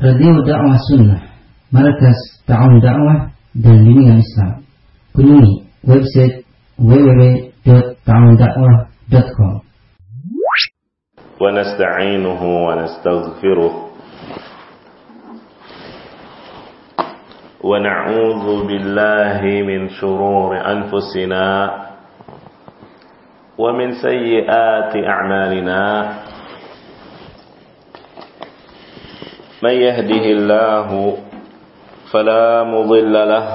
Radio Dakwah Sunnah, Markas Ta'awun Dakwah dan Bimbingan Islam. Kunjungi website www.ta'awundakwah.com. ونستعينه ونستغفره ونعوذ بالله من شرور أنفسنا ومن سيئات أعمالنا من يهده الله فلا مضل له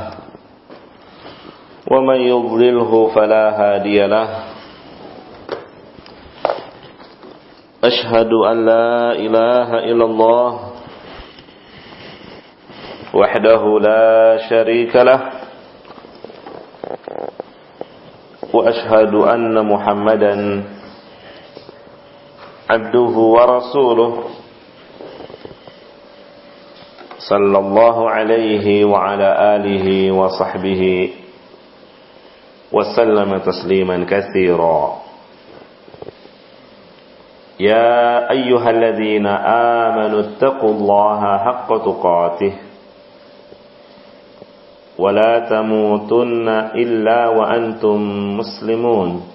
ومن يضلله فلا هادي له. أشهد أن لا إله إلا الله وحده لا شريك له وأشهد أن محمدا عبده ورسوله. صلى الله عليه وعلى آله وصحبه وسلم تسليما كثيرا. يا أيها الذين آمنوا اتقوا الله حق تقاته ولا تموتن إلا وأنتم مسلمون.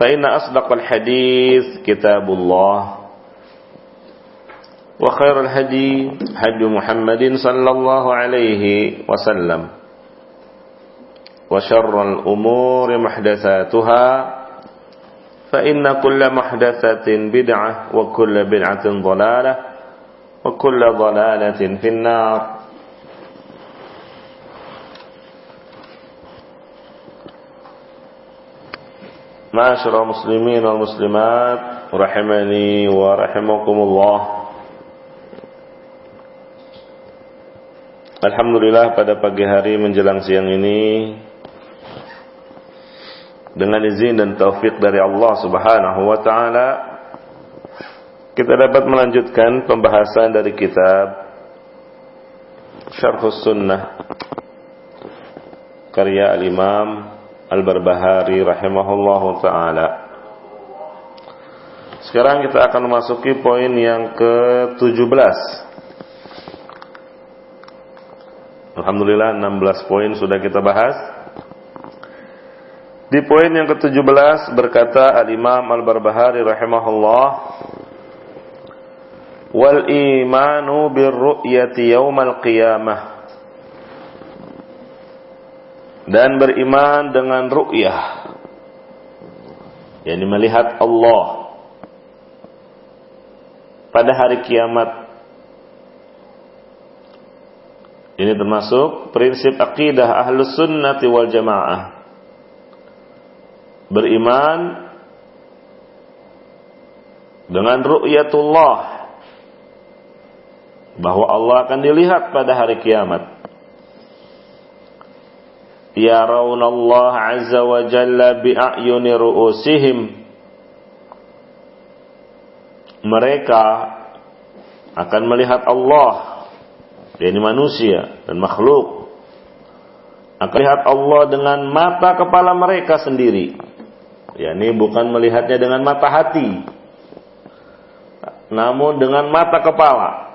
فإن أصدق الحديث كتاب الله وخير الهدي هدي محمد صلى الله عليه وسلم وشر الأمور محدثاتها فإن كل محدثة بدعة وكل بدعة ضلالة وكل ضلالة في النار Masyarakat muslimin wal muslimat Rahimani wa rahimakumullah. Alhamdulillah pada pagi hari menjelang siang ini Dengan izin dan taufik dari Allah subhanahu wa ta'ala Kita dapat melanjutkan pembahasan dari kitab Syarhus Sunnah Karya Al-Imam Al-Barbahari rahimahullahu taala. Sekarang kita akan memasuki poin yang ke-17. Alhamdulillah 16 poin sudah kita bahas. Di poin yang ke-17 berkata Al-Imam Al-Barbahari rahimahullah wal imanu birru'yati yaumal qiyamah dan beriman dengan ru'yah. Yakni melihat Allah. Pada hari kiamat. Ini termasuk prinsip akidah ahlus sunnati wal jamaah. Beriman dengan ru'yatullah. Bahwa Allah akan dilihat pada hari kiamat. Allah azza wa jalla bi'ayuni ru'usihim. Mereka akan melihat Allah yakni manusia dan makhluk. Akan melihat Allah dengan mata kepala mereka sendiri. Yakni bukan melihatnya dengan mata hati namun dengan mata kepala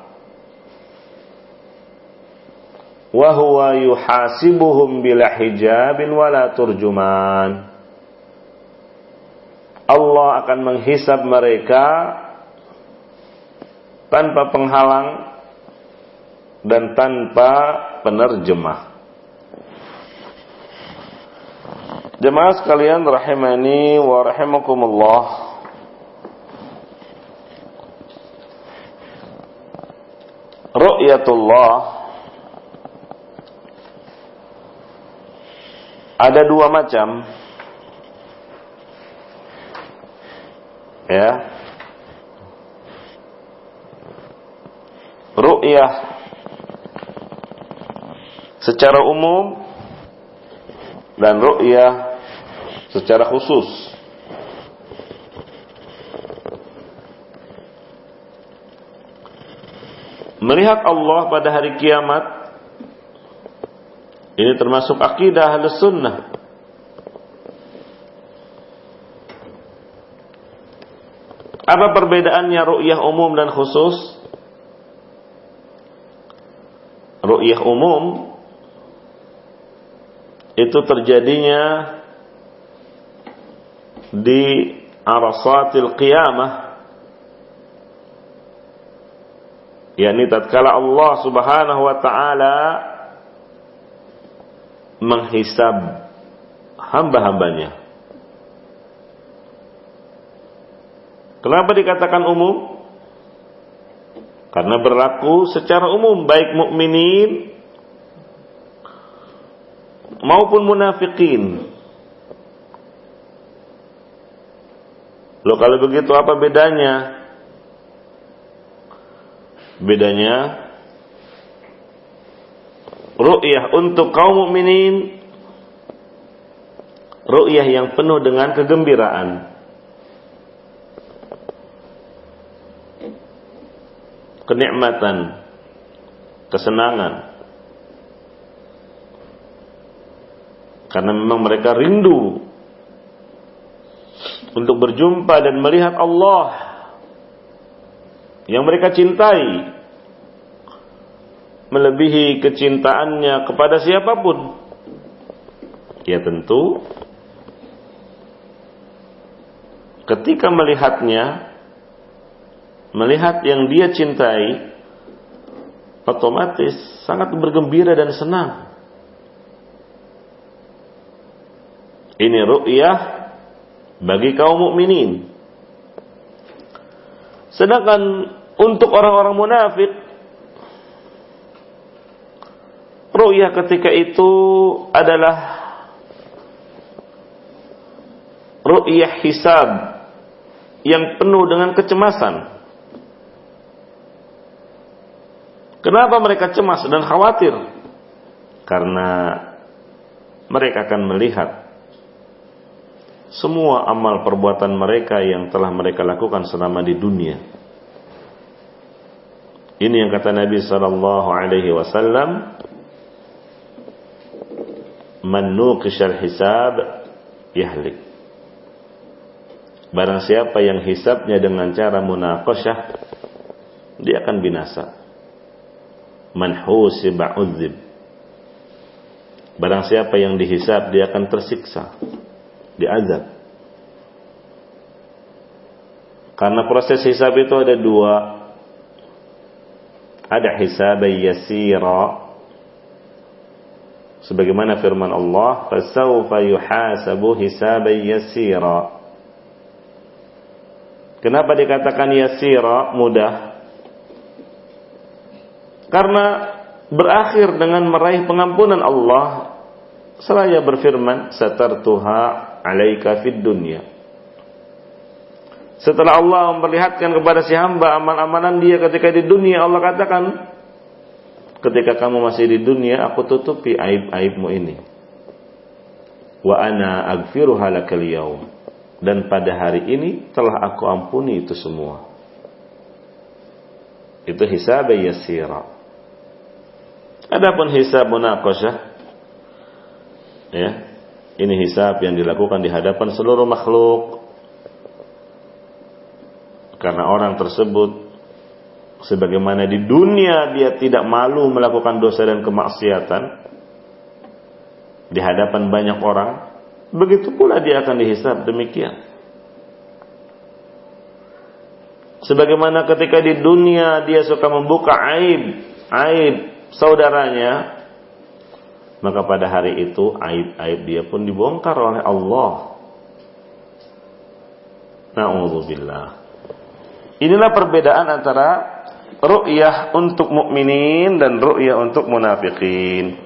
wa huwa yuhasibuhum bila hijabin wala turjuman Allah akan menghisab mereka tanpa penghalang dan tanpa penerjemah. Jemaah sekalian rahimani wa rahimakumullah. Ru'yatullah ada dua macam. Ya. Ru'yah secara umum dan ru'yah secara khusus. Melihat Allah pada hari kiamat ini termasuk akidah Ahlus Sunnah. Apa perbedaannya ru'yah umum dan khusus? Ru'yah umum itu terjadinya di arasatil qiyamah yakni tatkala Allah Subhanahu wa taala menghisab hamba-hambanya Kenapa dikatakan umum? Karena berlaku secara umum baik mukminin maupun munafikin. Loh kalau begitu apa bedanya? Bedanya ru'yah untuk kaum mukminin ru'yah yang penuh dengan kegembiraan. Kenikmatan, kesenangan. Karena memang mereka rindu untuk berjumpa dan melihat Allah yang mereka cintai melebihi kecintaannya kepada siapa pun. Ya tentu ketika melihatnya melihat yang dia cintai otomatis sangat bergembira dan senang. Ini ru'yah bagi kaum mukminin. Sedangkan untuk orang-orang munafik ru'yah ketika itu adalah ru'yah hisab yang penuh dengan kecemasan. Kenapa mereka cemas dan khawatir? Karena mereka akan melihat semua amal perbuatan mereka yang telah mereka lakukan selama di dunia. Ini yang kata Nabi sallallahu alaihi wasallam, "Man nuqishal hisab yahlik." Barang siapa yang hisabnya dengan cara munaqashah, dia akan binasa. Man husiba. Barang siapa yang dihisab, dia akan tersiksa diazab. Karena proses hisab itu ada dua. Ada hisab yasira. Sebagaimana firman Allah, "Fasawfa yuhasabu hisaban yasira." Kenapa dikatakan yasira, mudah? Karena berakhir dengan meraih pengampunan Allah seraya berfirman, "Satartuha alaika fid dunya. Setelah Allah memperlihatkan kepada si hamba amal-amalan dia ketika di dunia, Allah katakan, ketika kamu masih di dunia, aku tutupi aib-aibmu ini. Wa ana agfiruha lakal yaum. Dan pada hari ini telah aku ampuni itu semua. Itu hisab yasira. Adapun hisab munaqasyah ya, ini hisab yang dilakukan di hadapan seluruh makhluk. Karena orang tersebut sebagaimana di dunia dia tidak malu melakukan dosa dan kemaksiatan di hadapan banyak orang, begitu pula dia akan dihisab demikian. Sebagaimana ketika di dunia dia suka membuka aib, aib saudaranya, maka pada hari itu aib-aib dia pun dibongkar oleh Allah. Na'udzubillah. Inilah perbedaan antara ru'yah untuk mukminin dan ru'yah untuk munafikin.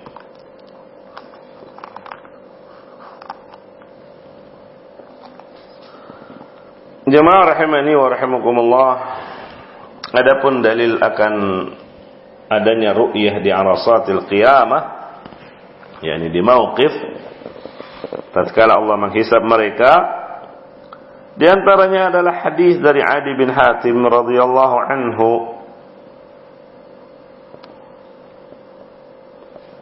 Jemaah rahimani wa rahimakumullah. Adapun dalil akan adanya ru'yah di arasatil qiyamah yakni di mauqif tatkala Allah menghisab mereka di antaranya adalah hadis dari Adi bin Hatim radhiyallahu anhu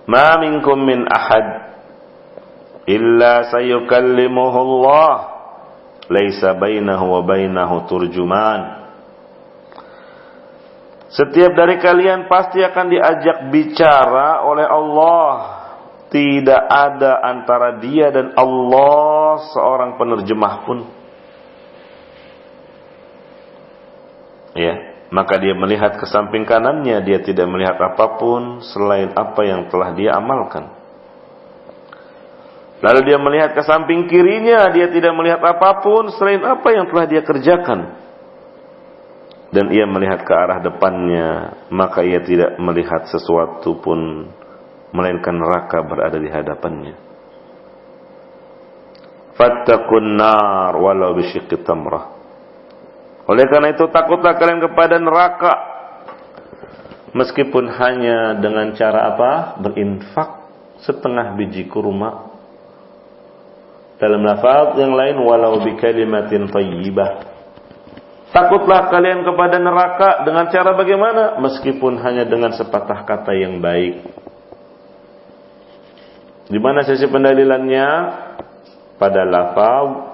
Ma minkum min ahad illa sayukallimuhu Allah laisa bainahu wa bainahu turjuman. Setiap dari kalian pasti akan diajak bicara oleh Allah. Tidak ada antara dia dan Allah seorang penerjemah pun. Ya, maka dia melihat ke samping kanannya, dia tidak melihat apa pun selain apa yang telah dia amalkan. Lalu dia melihat ke samping kirinya, dia tidak melihat apa pun selain apa yang telah dia kerjakan. Dan ia melihat ke arah depannya, maka ia tidak melihat sesuatu pun melainkan neraka berada di hadapannya. Fattakun nar walau bisyikki tamrah. Oleh karena itu takutlah kalian kepada neraka meskipun hanya dengan cara apa? Berinfak setengah biji kurma dalam lafaz yang lain walau bi kalimatin thayyibah. Takutlah kalian kepada neraka dengan cara bagaimana? Meskipun hanya dengan sepatah kata yang baik. Di mana sisi pendalilannya? Pada lafaz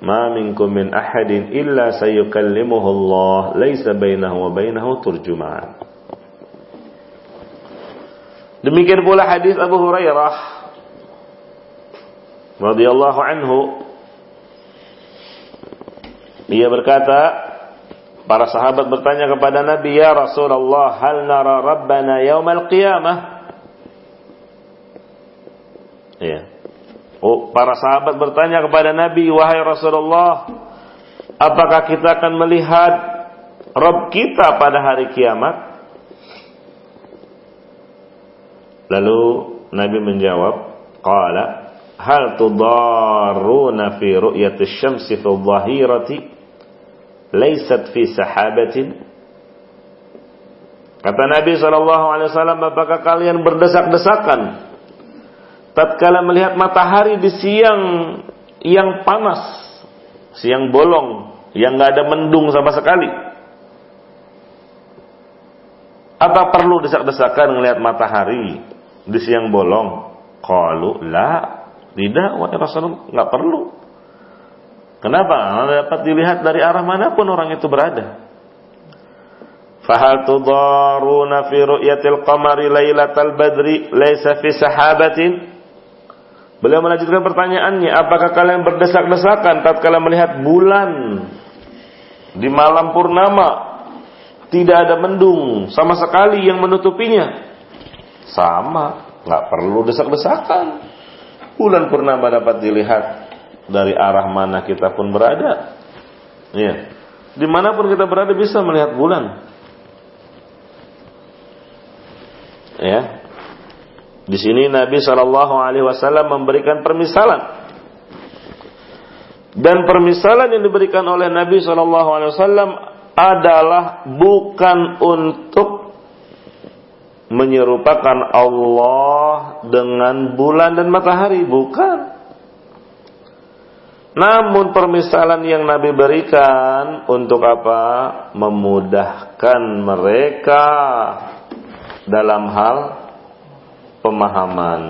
Ma minkum min ahadin illa sayukallimuhu Allah laisa bainahu wa bainahu turjuman. Demikian pula hadis Abu Hurairah radhiyallahu anhu. Dia berkata para sahabat bertanya kepada Nabi ya Rasulullah hal nara rabbana yaumal qiyamah ya oh para sahabat bertanya kepada Nabi wahai Rasulullah apakah kita akan melihat Rabb kita pada hari kiamat? Lalu Nabi menjawab, qala hal tudarruna fi ru'yati syamsi fi dhahirati laysat fi sahabatin? Kata Nabi SAW, apakah kalian berdesak-desakan tatkala melihat matahari di siang yang panas, siang bolong, yang nggak ada mendung sama sekali? Apa perlu desak-desakan melihat matahari di siang bolong? Qalu la tidak, wahai Rasulullah, nggak perlu. Kenapa? Karena dapat dilihat dari arah mana pun orang itu berada. Fahal tudaruna fi ru'yatil qamari lailatal badri laisa fi sahabatin? Beliau melanjutkan pertanyaannya, apakah kalian berdesak-desakan tatkala melihat bulan di malam purnama tidak ada mendung sama sekali yang menutupinya? Sama, nggak perlu desak-desakan bulan purnama dapat dilihat dari arah mana kita pun berada. Ya. Di mana pun kita berada bisa melihat bulan. Ya. Di sini Nabi Shallallahu Alaihi Wasallam memberikan permisalan. Dan permisalan yang diberikan oleh Nabi Shallallahu Alaihi Wasallam adalah bukan untuk menyerupakan Allah dengan bulan dan matahari, bukan. Namun permisalan yang Nabi berikan untuk apa? Memudahkan mereka dalam hal pemahaman.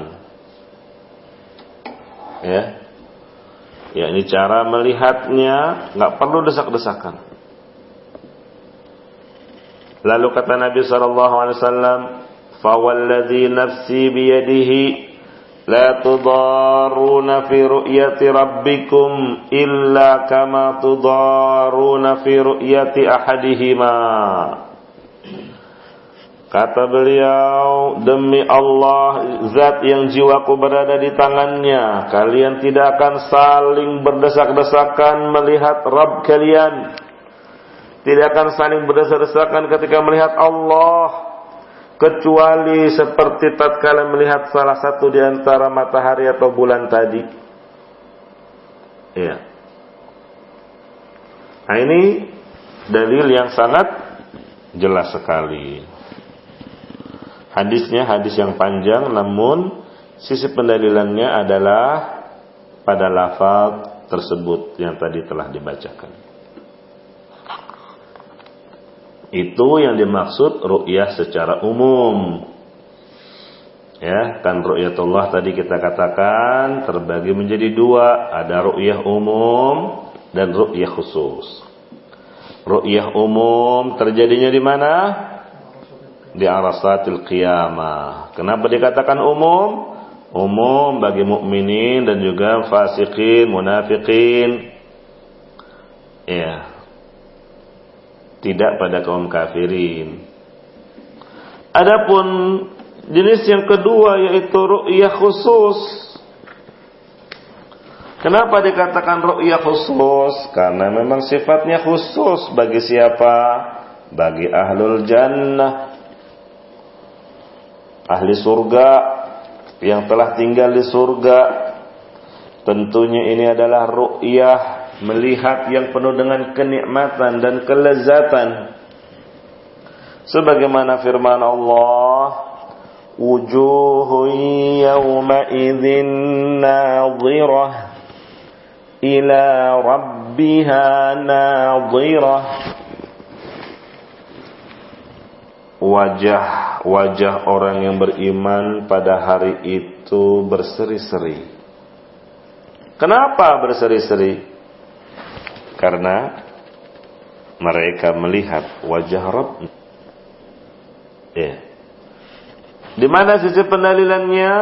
Ya. Ya, ini cara melihatnya, nggak perlu desak-desakan. Lalu kata Nabi sallallahu alaihi wasallam, nafsi biyadihi la tudaruna fi ru'yati rabbikum illa kama tudaruna fi ru'yati ahadihima." Kata beliau, demi Allah, zat yang jiwaku berada di tangannya, kalian tidak akan saling berdesak-desakan melihat Rabb kalian. Tidak akan saling berdesak-desakan ketika melihat Allah. Kecuali seperti tatkala melihat salah satu di antara matahari atau bulan tadi. Iya. Nah ini dalil yang sangat jelas sekali. Hadisnya hadis yang panjang namun sisi pendalilannya adalah pada lafaz tersebut yang tadi telah dibacakan. Itu yang dimaksud ru'yah secara umum. Ya, kan ru'yatullah tadi kita katakan terbagi menjadi dua, ada ru'yah umum dan ru'yah khusus. Ru'yah umum terjadinya di mana? Di arasatil qiyamah. Kenapa dikatakan umum? Umum bagi mukminin dan juga fasikin, munafikin. Ya. Tidak pada kaum kafirin. Adapun jenis yang kedua yaitu ru'yah khusus. Kenapa dikatakan ru'yah khusus? Karena memang sifatnya khusus bagi siapa? Bagi ahlul jannah ahli surga yang telah tinggal di surga tentunya ini adalah ru'yah melihat yang penuh dengan kenikmatan dan kelezatan. Sebagaimana firman Allah wujuhun yawma idzin nadhirah ila rabbiha nadhirah wajah wajah orang yang beriman pada hari itu berseri-seri. Kenapa berseri-seri? Karena mereka melihat wajah Rabb. Ya. Di mana sisi pendalilannya?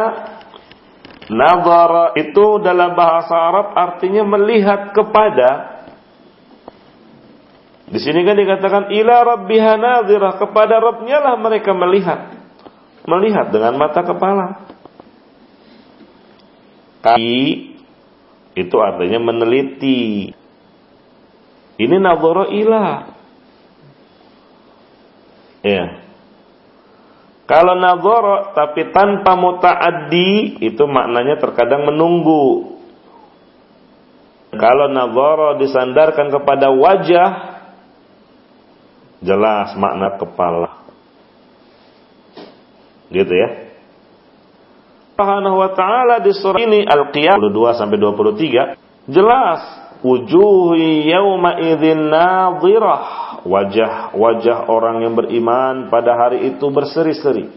Nazara itu dalam bahasa Arab artinya melihat kepada di sini kan dikatakan ila rabbiha nadhirah kepada Rabbnya lah mereka melihat. Melihat dengan mata kepala. Kaki itu artinya meneliti. Ini nadhara ila. Ya. Kalau nadhara tapi tanpa mutaaddi itu maknanya terkadang menunggu. Kalau nadhara disandarkan kepada wajah jelas makna kepala. Gitu ya. Subhanahu wa taala di surah ini Al-Qiyamah 22 sampai 23 jelas wujuh yauma idzin nadhirah wajah-wajah orang yang beriman pada hari itu berseri-seri.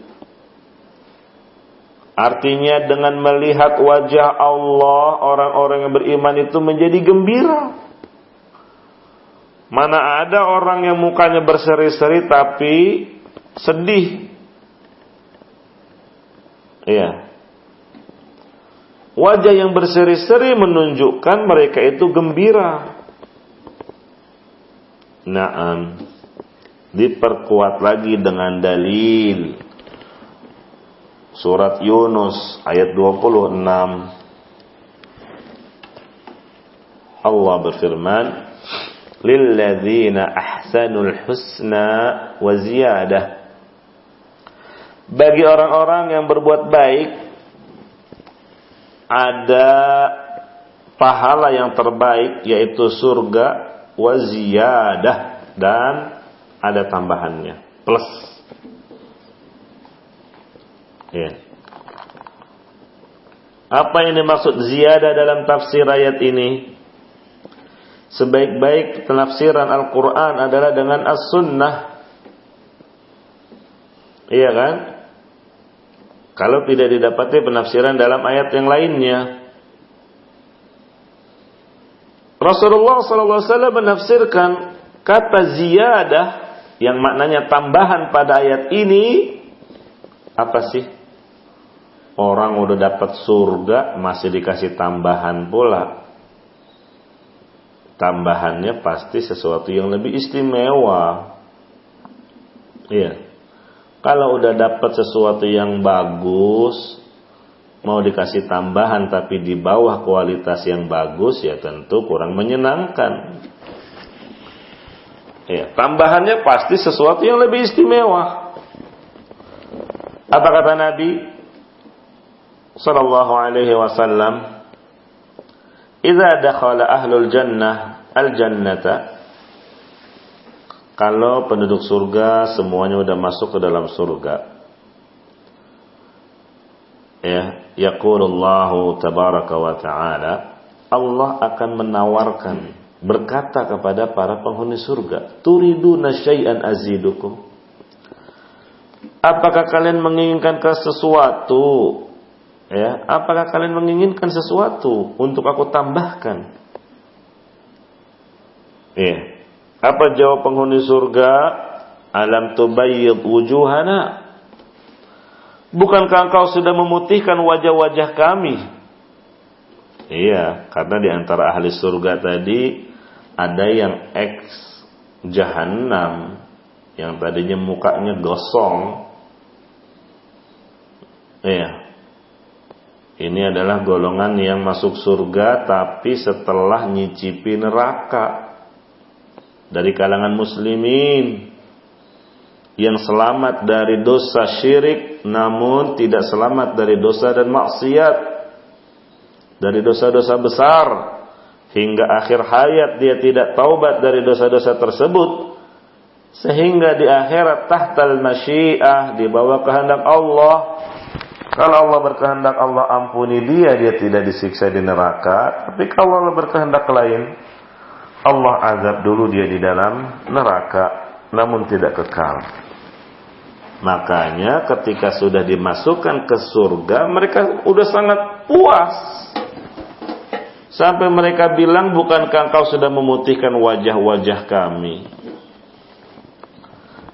Artinya dengan melihat wajah Allah orang-orang yang beriman itu menjadi gembira. Mana ada orang yang mukanya berseri-seri tapi sedih. Iya. Wajah yang berseri-seri menunjukkan mereka itu gembira. Naam. Diperkuat lagi dengan dalil. Surat Yunus ayat 26. Allah berfirman, lilladzina ahsanul husna wa ziyadah. Bagi orang-orang yang berbuat baik ada pahala yang terbaik yaitu surga wa ziyadah dan ada tambahannya plus. Ya. Apa yang dimaksud ziyadah dalam tafsir ayat ini Sebaik-baik penafsiran Al-Quran adalah dengan As-Sunnah. Iya kan? Kalau tidak didapati penafsiran dalam ayat yang lainnya. Rasulullah SAW menafsirkan kata ziyadah yang maknanya tambahan pada ayat ini apa sih? Orang udah dapat surga masih dikasih tambahan pula tambahannya pasti sesuatu yang lebih istimewa. Iya. Kalau udah dapat sesuatu yang bagus, mau dikasih tambahan tapi di bawah kualitas yang bagus ya tentu kurang menyenangkan. Ya, tambahannya pasti sesuatu yang lebih istimewa. Apa kata Nabi sallallahu alaihi wasallam? "Idza dakhala ahlul jannah al-jannata" Kalau penduduk surga semuanya sudah masuk ke dalam surga. Ya, yaqulullahu tabaraka wa ta'ala, Allah akan menawarkan berkata kepada para penghuni surga, "Turiduna syai'an azidukum?" Apakah kalian menginginkan sesuatu? Ya, apakah kalian menginginkan sesuatu untuk aku tambahkan? Ya. Apa jawab penghuni surga? Alam tubayyid wujuhana. Bukankah engkau sudah memutihkan wajah-wajah kami? Iya, karena di antara ahli surga tadi ada yang ex jahanam yang tadinya mukanya gosong. Iya. Ini adalah golongan yang masuk surga tapi setelah nyicipi neraka dari kalangan muslimin yang selamat dari dosa syirik namun tidak selamat dari dosa dan maksiat dari dosa-dosa besar hingga akhir hayat dia tidak taubat dari dosa-dosa tersebut sehingga di akhirat tahtal masyiah di bawah kehendak Allah kalau Allah berkehendak Allah ampuni dia dia tidak disiksa di neraka tapi kalau Allah berkehendak lain Allah azab dulu dia di dalam neraka namun tidak kekal. Makanya ketika sudah dimasukkan ke surga mereka sudah sangat puas. Sampai mereka bilang bukankah engkau sudah memutihkan wajah-wajah kami?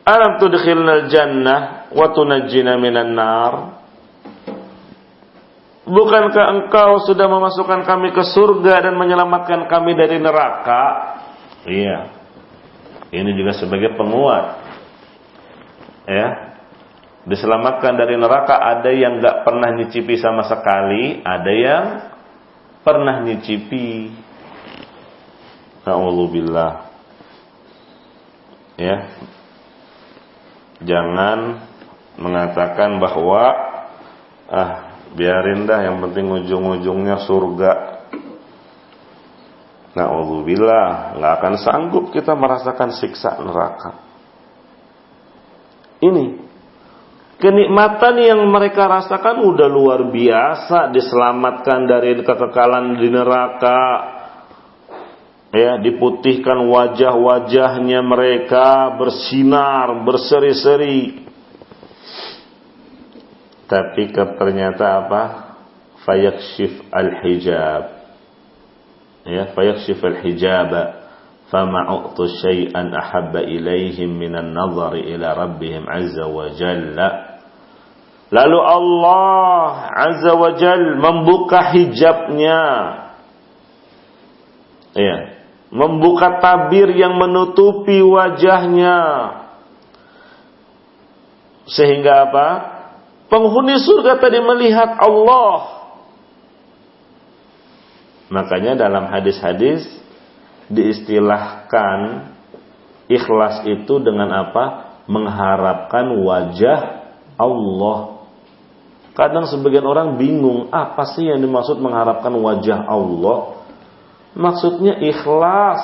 Alam tudkhilnal jannah wa tunajjina minan nar? Bukankah engkau sudah memasukkan kami ke surga dan menyelamatkan kami dari neraka? Iya. Ini juga sebagai penguat. Ya. Diselamatkan dari neraka ada yang gak pernah nyicipi sama sekali, ada yang pernah nyicipi. Alhamdulillah. Ya. Jangan mengatakan bahwa ah biarin dah yang penting ujung-ujungnya surga. Na'udzubillah nggak akan sanggup kita merasakan siksa neraka. Ini kenikmatan yang mereka rasakan udah luar biasa diselamatkan dari kekekalan di neraka. Ya diputihkan wajah-wajahnya mereka bersinar berseri-seri tapi ternyata apa? Fayakshif al-hijab. Ya, fayakshif al-hijab. Fama u'tu syai'an ahabba ilaihim minan nazari ila rabbihim azza wa jalla. Lalu Allah azza wa jalla membuka hijabnya. Ya, membuka tabir yang menutupi wajahnya. Sehingga apa? Penghuni surga tadi melihat Allah. Makanya dalam hadis-hadis diistilahkan ikhlas itu dengan apa? Mengharapkan wajah Allah. Kadang sebagian orang bingung, apa sih yang dimaksud mengharapkan wajah Allah? Maksudnya ikhlas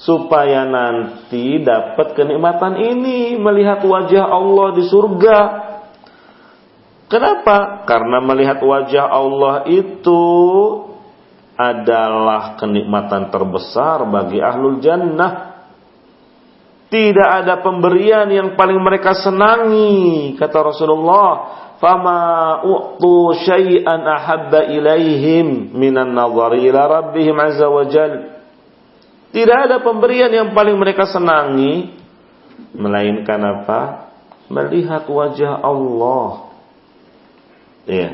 supaya nanti dapat kenikmatan ini melihat wajah Allah di surga Kenapa? Karena melihat wajah Allah itu adalah kenikmatan terbesar bagi ahlul jannah. Tidak ada pemberian yang paling mereka senangi, kata Rasulullah. Fama u'tu syai'an ahabba ilaihim minan nazari ila rabbihim azza wa. Tidak ada pemberian yang paling mereka senangi melainkan apa? Melihat wajah Allah Iya.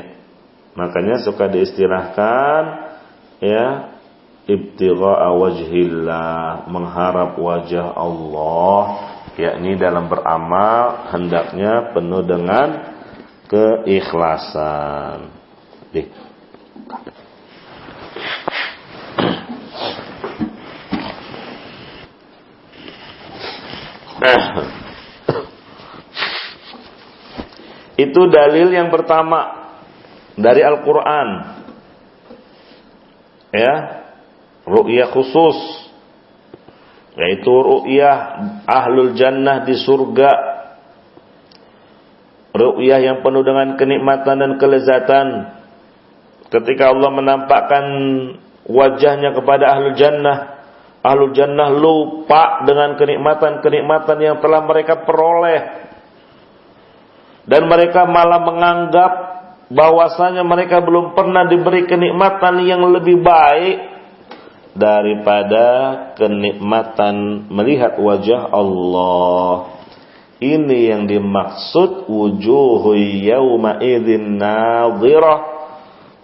Makanya suka diistilahkan ya ibtigha'a wajhillah, mengharap wajah Allah yakni dalam beramal hendaknya penuh dengan keikhlasan. Dih. Itu dalil yang pertama dari Al-Quran. Ya, ru'yah khusus. Yaitu ru'yah ahlul jannah di surga. Ru'yah yang penuh dengan kenikmatan dan kelezatan. Ketika Allah menampakkan wajahnya kepada ahlul jannah. Ahlul jannah lupa dengan kenikmatan-kenikmatan yang telah mereka peroleh dan mereka malah menganggap bahwasanya mereka belum pernah diberi kenikmatan yang lebih baik daripada kenikmatan melihat wajah Allah. Ini yang dimaksud wujuhu yauma idzin nadhirah.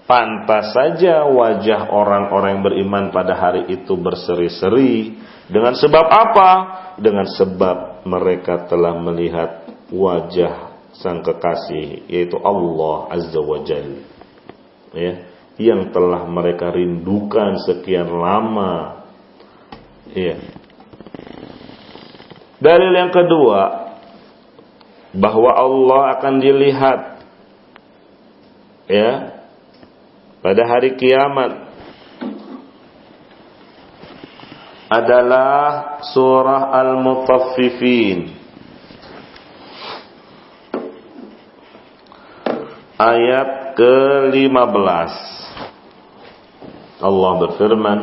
Pantas saja wajah orang-orang yang beriman pada hari itu berseri-seri. Dengan sebab apa? Dengan sebab mereka telah melihat wajah sang kekasih yaitu Allah Azza wa Jalla ya yang telah mereka rindukan sekian lama. Ya. Dalil yang kedua bahwa Allah akan dilihat. Ya pada hari kiamat adalah surah Al-Mutaffifin ayat ke-15. Allah berfirman,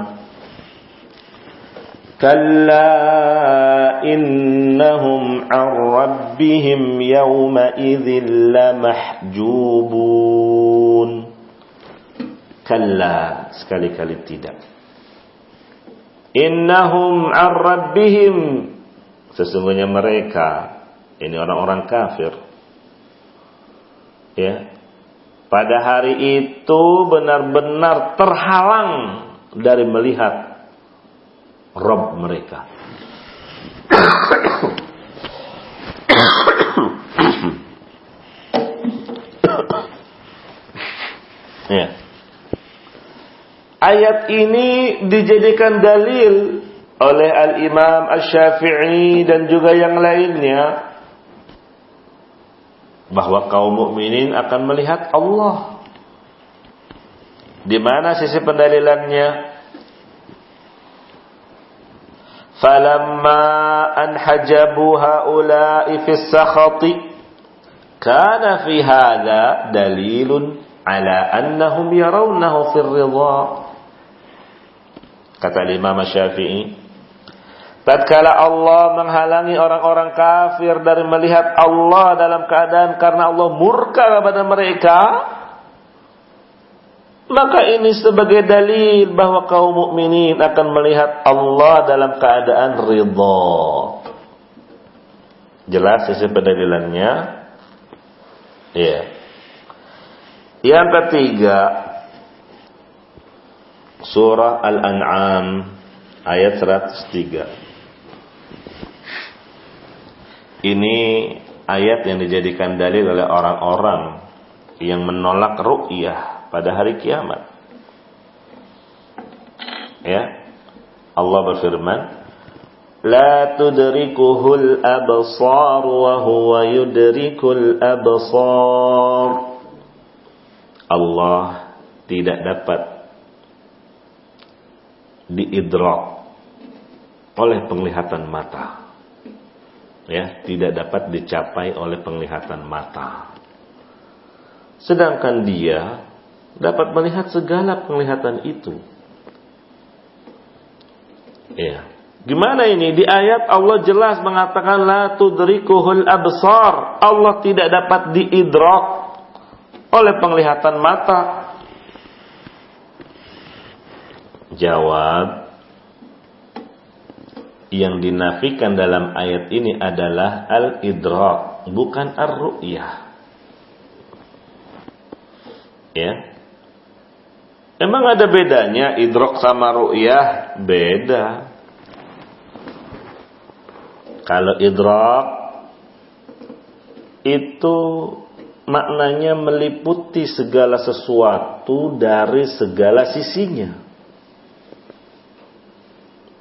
Kalla innahum an rabbihim yawma idhin lamahjubun. Kalla, sekali-kali tidak. Innahum an rabbihim. Sesungguhnya mereka, ini orang-orang kafir. Ya, pada hari itu benar-benar terhalang dari melihat Rob mereka. ya. Ayat ini dijadikan dalil oleh Al-Imam Al-Syafi'i dan juga yang lainnya bahwa kaum mukminin akan melihat Allah. Di mana sisi pendalilannya? Falamma an hajabu haula'i fi sakhati kana fi hadha dalilun ala annahum yarawnahu fi ridha kata Imam Syafi'i Tatkala Allah menghalangi orang-orang kafir dari melihat Allah dalam keadaan karena Allah murka kepada mereka, maka ini sebagai dalil bahwa kaum mukminin akan melihat Allah dalam keadaan ridha. Jelas sisi pendalilannya? Iya. Yang ketiga, surah Al-An'am ayat 103. Ini ayat yang dijadikan dalil oleh orang-orang yang menolak ru'yah pada hari kiamat. Ya. Allah berfirman, "La tudrikuhul absar wa huwa yudrikul absar." Allah tidak dapat diidrak oleh penglihatan mata ya tidak dapat dicapai oleh penglihatan mata. Sedangkan dia dapat melihat segala penglihatan itu. Ya. Gimana ini? Di ayat Allah jelas mengatakan la tudrikuhul absar. Allah tidak dapat diidrak oleh penglihatan mata. Jawab yang dinafikan dalam ayat ini adalah al-idrak, bukan ar-ru'yah. Ya. Emang ada bedanya idrak sama ru'yah? Beda. Kalau idrak itu maknanya meliputi segala sesuatu dari segala sisinya.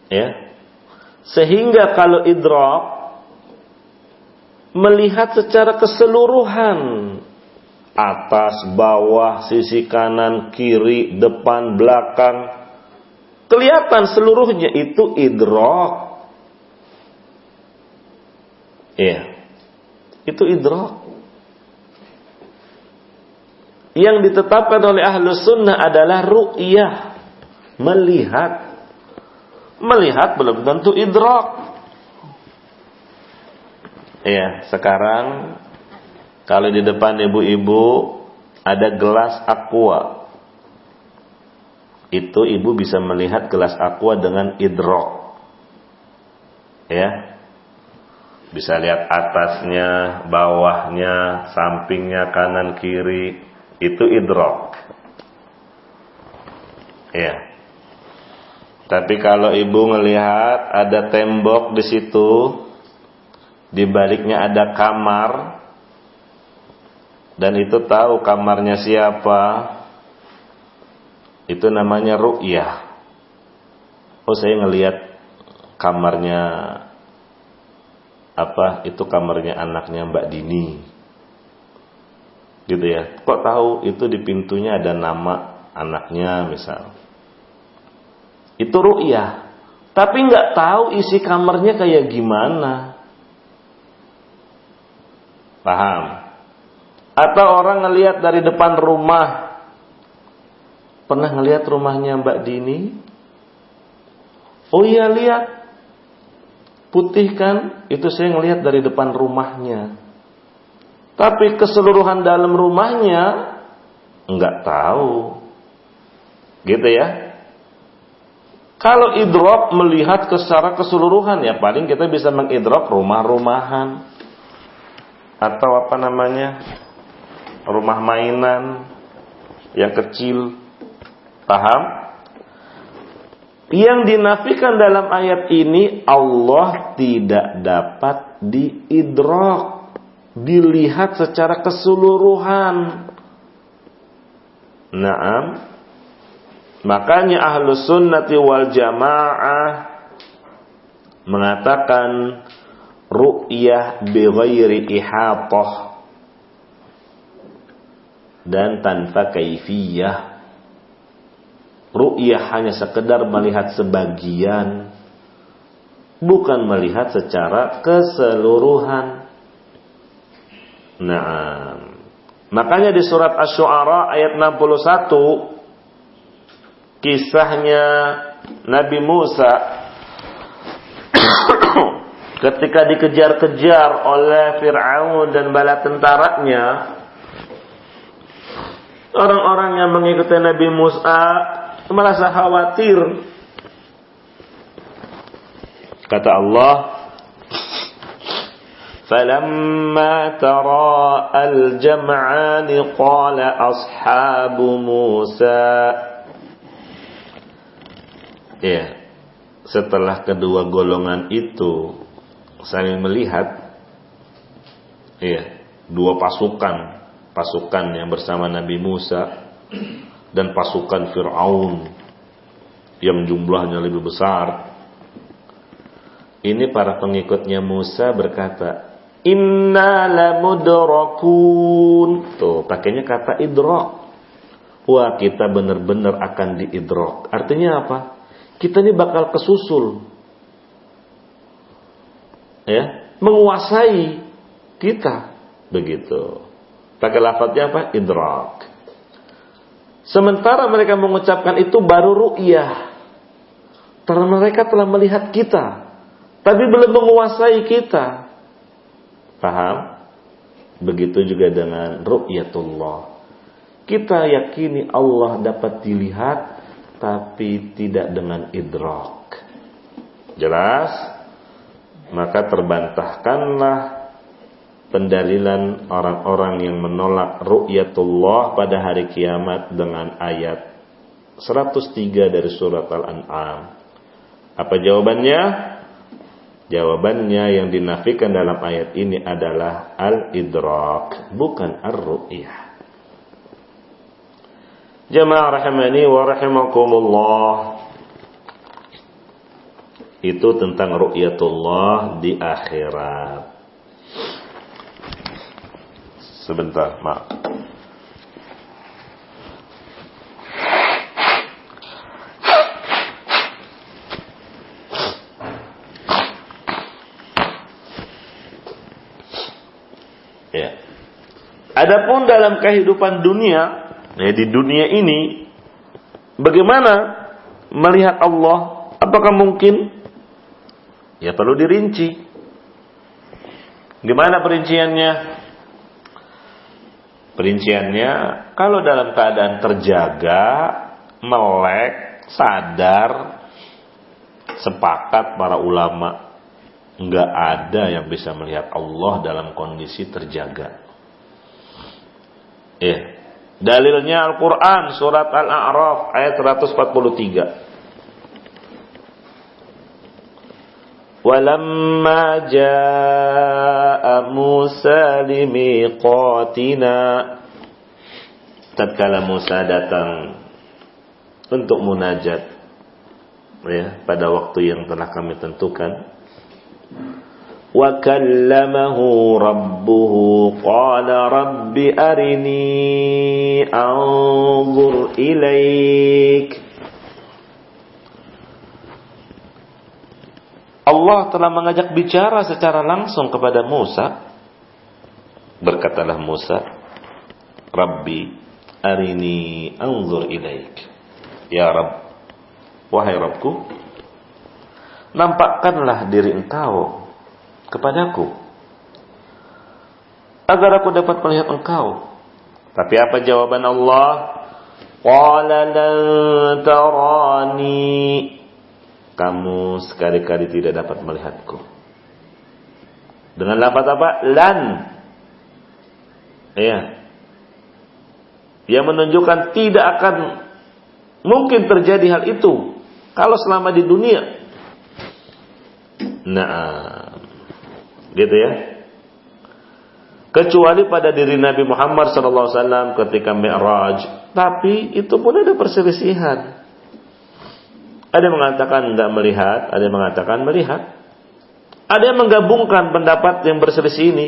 Ya. Sehingga kalau idrak melihat secara keseluruhan atas, bawah, sisi kanan, kiri, depan, belakang kelihatan seluruhnya itu idrak. Iya. Itu idrak. Yang ditetapkan oleh ahlu sunnah adalah ru'yah. Melihat. Melihat belum tentu idrak. Iya, sekarang kalau di depan ibu-ibu ada gelas aqua. Itu ibu bisa melihat gelas aqua dengan idrak. Ya, bisa lihat atasnya, bawahnya, sampingnya, kanan kiri. Itu idrok. Ya. Tapi kalau ibu melihat ada tembok di situ, di baliknya ada kamar, dan itu tahu kamarnya siapa, itu namanya ru'yah. Oh saya ngelihat kamarnya apa? Itu kamarnya anaknya Mbak Dini. Gitu ya. Kok tahu? Itu di pintunya ada nama anaknya misal itu ru'yah tapi nggak tahu isi kamarnya kayak gimana paham atau orang ngelihat dari depan rumah pernah ngelihat rumahnya Mbak Dini oh iya lihat Putih kan? Itu saya ngelihat dari depan rumahnya. Tapi keseluruhan dalam rumahnya nggak tahu. Gitu ya. Kalau idrok melihat ke secara keseluruhan ya paling kita bisa mengidrok rumah-rumahan. Atau apa namanya? Rumah mainan yang kecil. Paham? Yang dinafikan dalam ayat ini Allah tidak dapat diidrok, dilihat secara keseluruhan. Naam. Makanya ahlu sunnati wal jamaah mengatakan ru'yah bi ghairi ihatah. Dan tanpa kaifiyah. Ru'yah hanya sekedar melihat sebagian. Bukan melihat secara keseluruhan. Nah, makanya di surat Asy-Syu'ara ayat 61 kisahnya Nabi Musa ketika dikejar-kejar oleh Fir'aun dan bala tentaranya orang-orang yang mengikuti Nabi Musa merasa khawatir. Kata Allah, فلما ترى الجمعان قال أصحاب موسى Ya, setelah kedua golongan itu saling melihat, ya, dua pasukan, pasukan yang bersama Nabi Musa dan pasukan Fir'aun yang jumlahnya lebih besar. Ini para pengikutnya Musa berkata, Inna lamudrakun. Tuh, pakainya kata idrak. Wah, kita benar-benar akan diidrak. Artinya apa? Kita ini bakal kesusul. Ya, menguasai kita. Begitu. Pakai lafadznya apa? Idrak. Sementara mereka mengucapkan itu baru ru'yah. Karena mereka telah melihat kita. Tapi belum menguasai kita. Paham? Begitu juga dengan ru'yatullah. Kita yakini Allah dapat dilihat. Tapi tidak dengan idrak. Jelas? Maka terbantahkanlah pendalilan orang-orang yang menolak ru'yatullah pada hari kiamat dengan ayat 103 dari surat Al-An'am. Apa jawabannya? Jawabannya yang dinafikan dalam ayat ini adalah al-idrak, bukan ar-ru'yah. Jamaah rahimani wa rahimakumullah. Itu tentang ru'yatullah di akhirat. Sebentar, maaf. Adapun dalam kehidupan dunia, ya di dunia ini, bagaimana melihat Allah? Apakah mungkin? Ya perlu dirinci. Gimana perinciannya? Perinciannya, kalau dalam keadaan terjaga, melek, sadar, sepakat para ulama, nggak ada yang bisa melihat Allah dalam kondisi terjaga. Ya. Dalilnya Al-Quran surat Al-A'raf ayat 143. Walamma jaa Musa limiqatina tatkala Musa datang untuk munajat ya pada waktu yang telah kami tentukan وكلمه ربه قال رب أرني أنظر إليك Allah telah mengajak bicara secara langsung kepada Musa. Berkatalah Musa, Rabbi arini anzur ilaik. Ya Rabb, wahai Rabbku, nampakkanlah diri engkau kepadaku agar aku dapat melihat engkau. Tapi apa jawaban Allah? Qala lan tarani. Kamu sekali-kali tidak dapat melihatku. Dengan lafaz apa? Lan. Iya. Yang menunjukkan tidak akan mungkin terjadi hal itu kalau selama di dunia. Nah, Gitu ya. Kecuali pada diri Nabi Muhammad SAW ketika Mi'raj. Tapi itu pun ada perselisihan. Ada yang mengatakan tidak melihat, ada yang mengatakan melihat. Ada yang menggabungkan pendapat yang berselisih ini.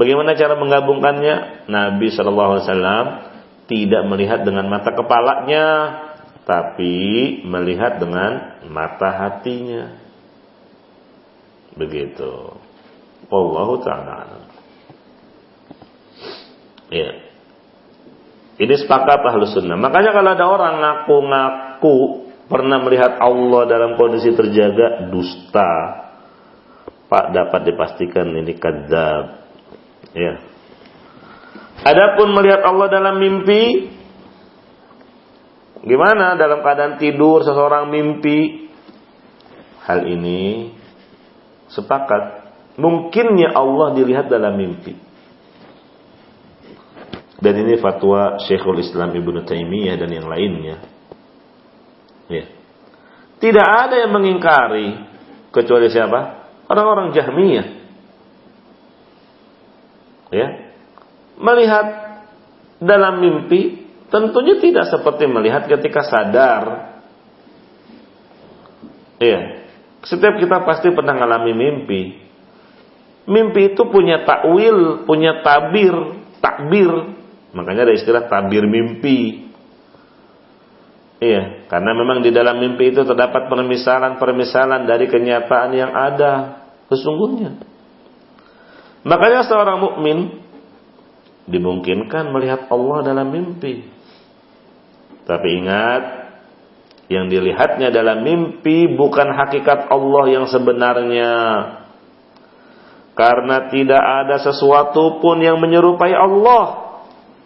Bagaimana cara menggabungkannya? Nabi SAW tidak melihat dengan mata kepalanya, tapi melihat dengan mata hatinya. Begitu. Wallahu taala Ya. Ini sepakat ahlu sunnah. Makanya kalau ada orang ngaku-ngaku pernah melihat Allah dalam kondisi terjaga, dusta. Pak dapat dipastikan ini kadzab. Ya. Adapun melihat Allah dalam mimpi, gimana dalam keadaan tidur seseorang mimpi? Hal ini sepakat Mungkinnya Allah dilihat dalam mimpi. Dan ini fatwa Syekhul Islam Ibnu Taimiyah dan yang lainnya. Ya. Tidak ada yang mengingkari kecuali siapa? Orang-orang Jahmiyah. Ya. Melihat dalam mimpi tentunya tidak seperti melihat ketika sadar. Iya. Setiap kita pasti pernah mengalami mimpi. Mimpi itu punya takwil, punya tabir, takbir. Makanya ada istilah tabir mimpi. Iya, karena memang di dalam mimpi itu terdapat permisalan-permisalan dari kenyataan yang ada sesungguhnya. Makanya seorang mukmin dimungkinkan melihat Allah dalam mimpi. Tapi ingat, yang dilihatnya dalam mimpi bukan hakikat Allah yang sebenarnya. Karena tidak ada sesuatu pun yang menyerupai Allah.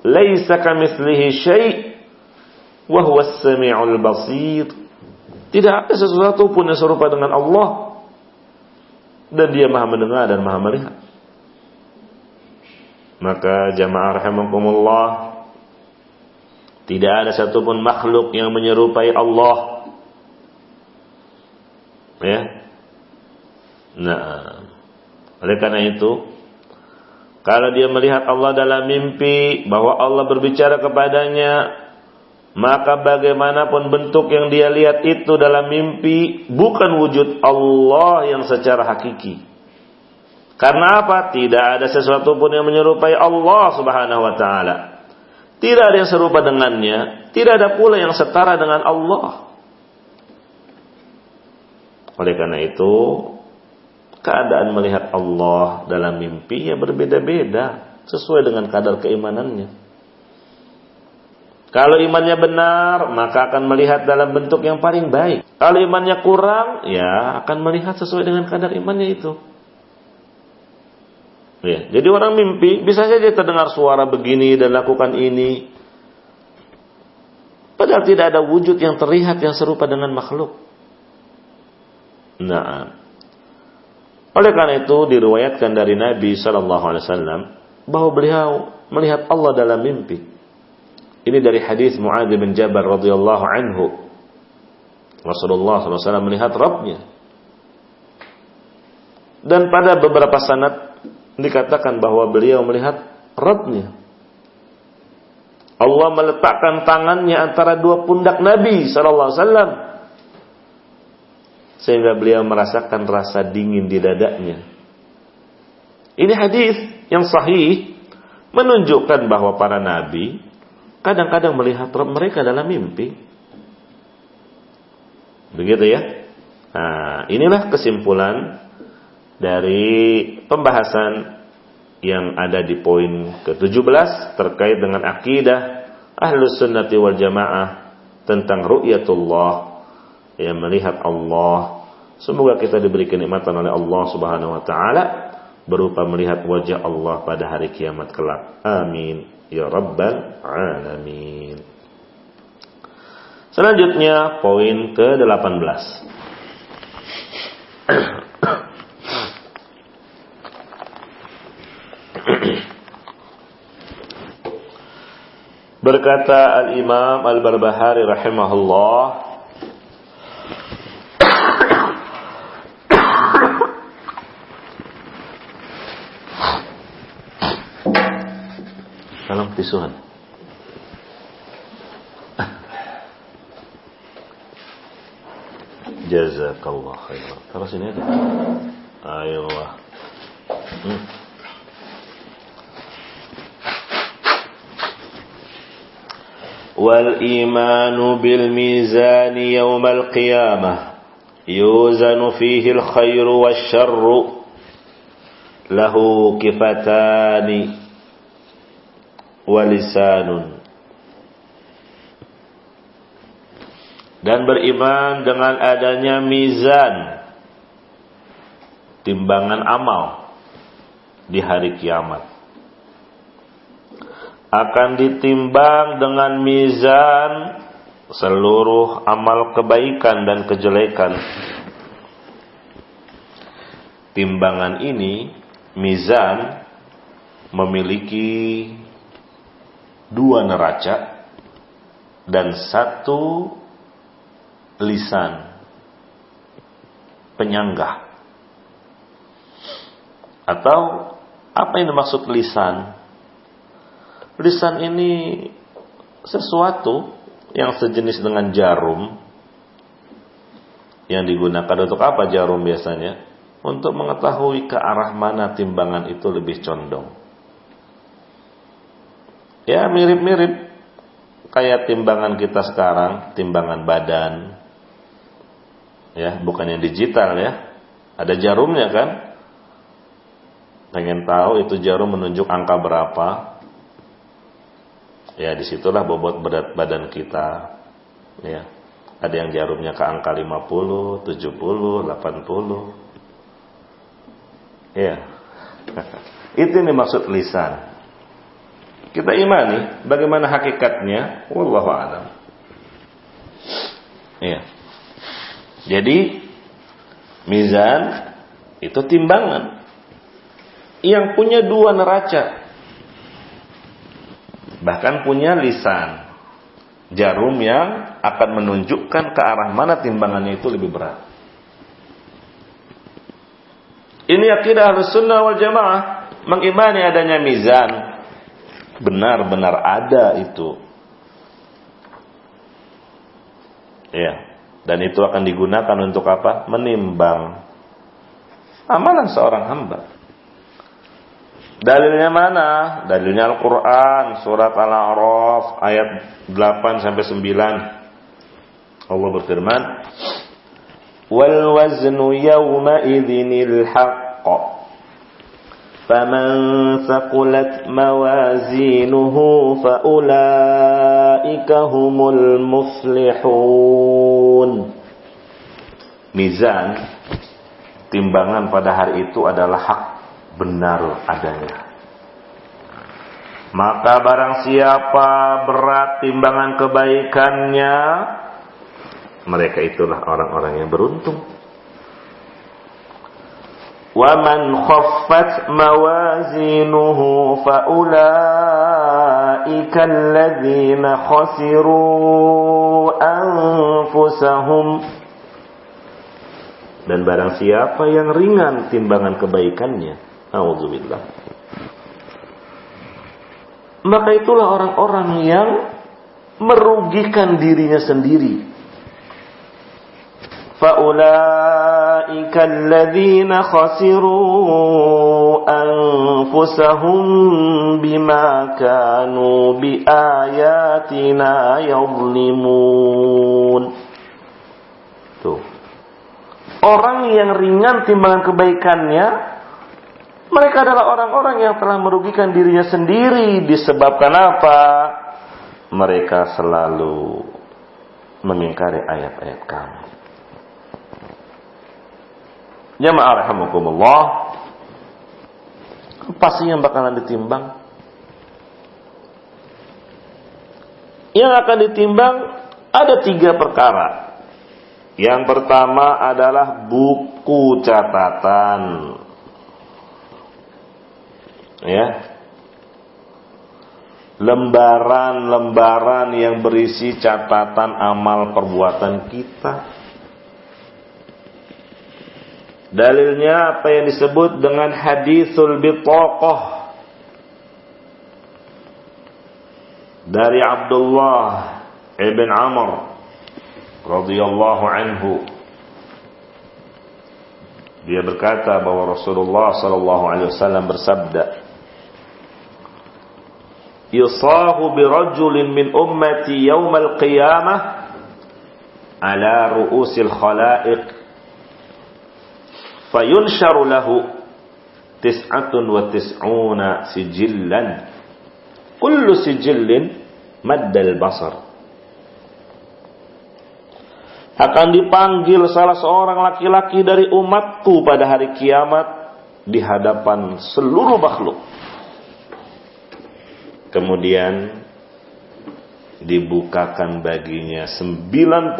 Laisa kamitslihi syai' wa huwas samiul basir. Tidak ada sesuatu pun yang serupa dengan Allah. Dan dia maha mendengar dan maha melihat. Maka jamaah rahimakumullah tidak ada satupun makhluk yang menyerupai Allah. Ya. Nah, oleh karena itu, kalau dia melihat Allah dalam mimpi bahwa Allah berbicara kepadanya, maka bagaimanapun bentuk yang dia lihat itu dalam mimpi bukan wujud Allah yang secara hakiki. Karena apa? Tidak ada sesuatu pun yang menyerupai Allah Subhanahu wa taala. Tidak ada yang serupa dengannya, tidak ada pula yang setara dengan Allah. Oleh karena itu, keadaan melihat Allah dalam mimpi ya berbeda-beda sesuai dengan kadar keimanannya. Kalau imannya benar, maka akan melihat dalam bentuk yang paling baik. Kalau imannya kurang, ya akan melihat sesuai dengan kadar imannya itu. Ya, jadi orang mimpi bisa saja terdengar suara begini dan lakukan ini. Padahal tidak ada wujud yang terlihat yang serupa dengan makhluk. Nah, oleh karena itu diriwayatkan dari Nabi Shallallahu Alaihi Wasallam bahwa beliau melihat Allah dalam mimpi. Ini dari hadis Muadz bin Jabal radhiyallahu anhu. Rasulullah SAW melihat Rabbnya. Dan pada beberapa sanad dikatakan bahwa beliau melihat Rabbnya. Allah meletakkan tangannya antara dua pundak Nabi Sallallahu Alaihi Wasallam sehingga beliau merasakan rasa dingin di dadanya. Ini hadis yang sahih menunjukkan bahwa para nabi kadang-kadang melihat mereka dalam mimpi. Begitu ya. Nah, inilah kesimpulan dari pembahasan yang ada di poin ke-17 terkait dengan akidah Ahlus Sunnati wal Jamaah tentang ru'yatullah yang melihat Allah. Semoga kita diberi kenikmatan oleh Allah Subhanahu wa taala berupa melihat wajah Allah pada hari kiamat kelak. Amin ya rabbal alamin. Selanjutnya poin ke-18. Berkata Al-Imam Al-Barbahari rahimahullah بسهل جزاك الله خيرا. ترى سنيتك أيوه. والإيمان بالميزان يوم القيامة. يوزن فيه الخير والشر. له كفتان walisanun dan beriman dengan adanya mizan timbangan amal di hari kiamat. Akan ditimbang dengan mizan seluruh amal kebaikan dan kejelekan. Timbangan ini mizan memiliki dua neraca dan satu lisan penyanggah. Atau apa yang dimaksud lisan? Lisan ini sesuatu yang sejenis dengan jarum yang digunakan untuk apa jarum biasanya? Untuk mengetahui ke arah mana timbangan itu lebih condong. Ya mirip-mirip kayak timbangan kita sekarang, timbangan badan. Ya, bukan yang digital ya. Ada jarumnya kan? Pengen tahu itu jarum menunjuk angka berapa? ya di situlah bobot berat badan kita ya ada yang jarumnya ke angka 50 70 80 ya itu yang dimaksud lisan kita imani bagaimana hakikatnya wallahu alam ya jadi mizan itu timbangan yang punya dua neraca bahkan punya lisan jarum yang akan menunjukkan ke arah mana timbangannya itu lebih berat. Ini akidah sunnah wal jamaah. Mengimani adanya mizan. Benar-benar ada itu. Ya. Dan itu akan digunakan untuk apa? Menimbang amalan seorang hamba. Dalilnya mana? Dalilnya Al-Qur'an, surat Al-A'raf ayat 8 sampai 9. Allah berfirman, "Wal waznu yawma idzinil haqq." فمن ثقلت موازينه فأولئك هم المفلحون Mizan timbangan pada hari itu adalah hak benar adanya. Maka barang siapa berat timbangan kebaikannya, mereka itulah orang-orang yang beruntung. ومن خفت موازينه فأولئك الذين خسروا أنفسهم dan barang siapa yang ringan timbangan kebaikannya Alhamdulillah maka itulah orang-orang yang merugikan dirinya sendiri فأولئك الذين خسروا أنفسهم بما كانوا بآياتنا يظلمون Tuh. Orang yang ringan timbangan kebaikannya mereka adalah orang-orang yang telah merugikan dirinya sendiri disebabkan apa? Mereka selalu mengingkari ayat-ayat kami. Jamaah rahimakumullah. Apa sih yang bakalan ditimbang? Yang akan ditimbang ada tiga perkara. Yang pertama adalah buku catatan. Ya. Lembaran-lembaran yang berisi catatan amal perbuatan kita Dalilnya apa yang disebut dengan hadisul bitaqah? Dari Abdullah ibn Amr radhiyallahu anhu. Dia berkata bahwa Rasulullah sallallahu alaihi wasallam bersabda yusahu birajulin min ummati yaumal qiyamah ala ru'usil khalaiq fayunsharu lahu tis'atun wa tis'una sijillan kullu sijillin maddal basar akan dipanggil salah seorang laki-laki dari umatku pada hari kiamat di hadapan seluruh makhluk. Kemudian dibukakan baginya 99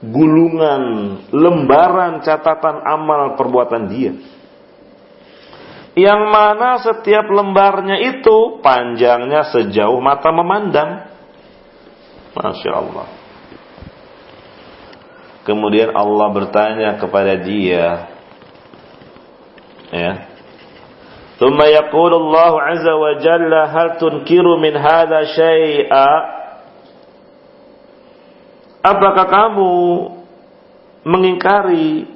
gulungan, lembaran catatan amal perbuatan dia. Yang mana setiap lembarnya itu panjangnya sejauh mata memandang. Masya Allah. Kemudian Allah bertanya kepada dia. Ya. Thumma yaqulu azza wa jalla hal tunkiru min hadha shay'a. Apakah kamu mengingkari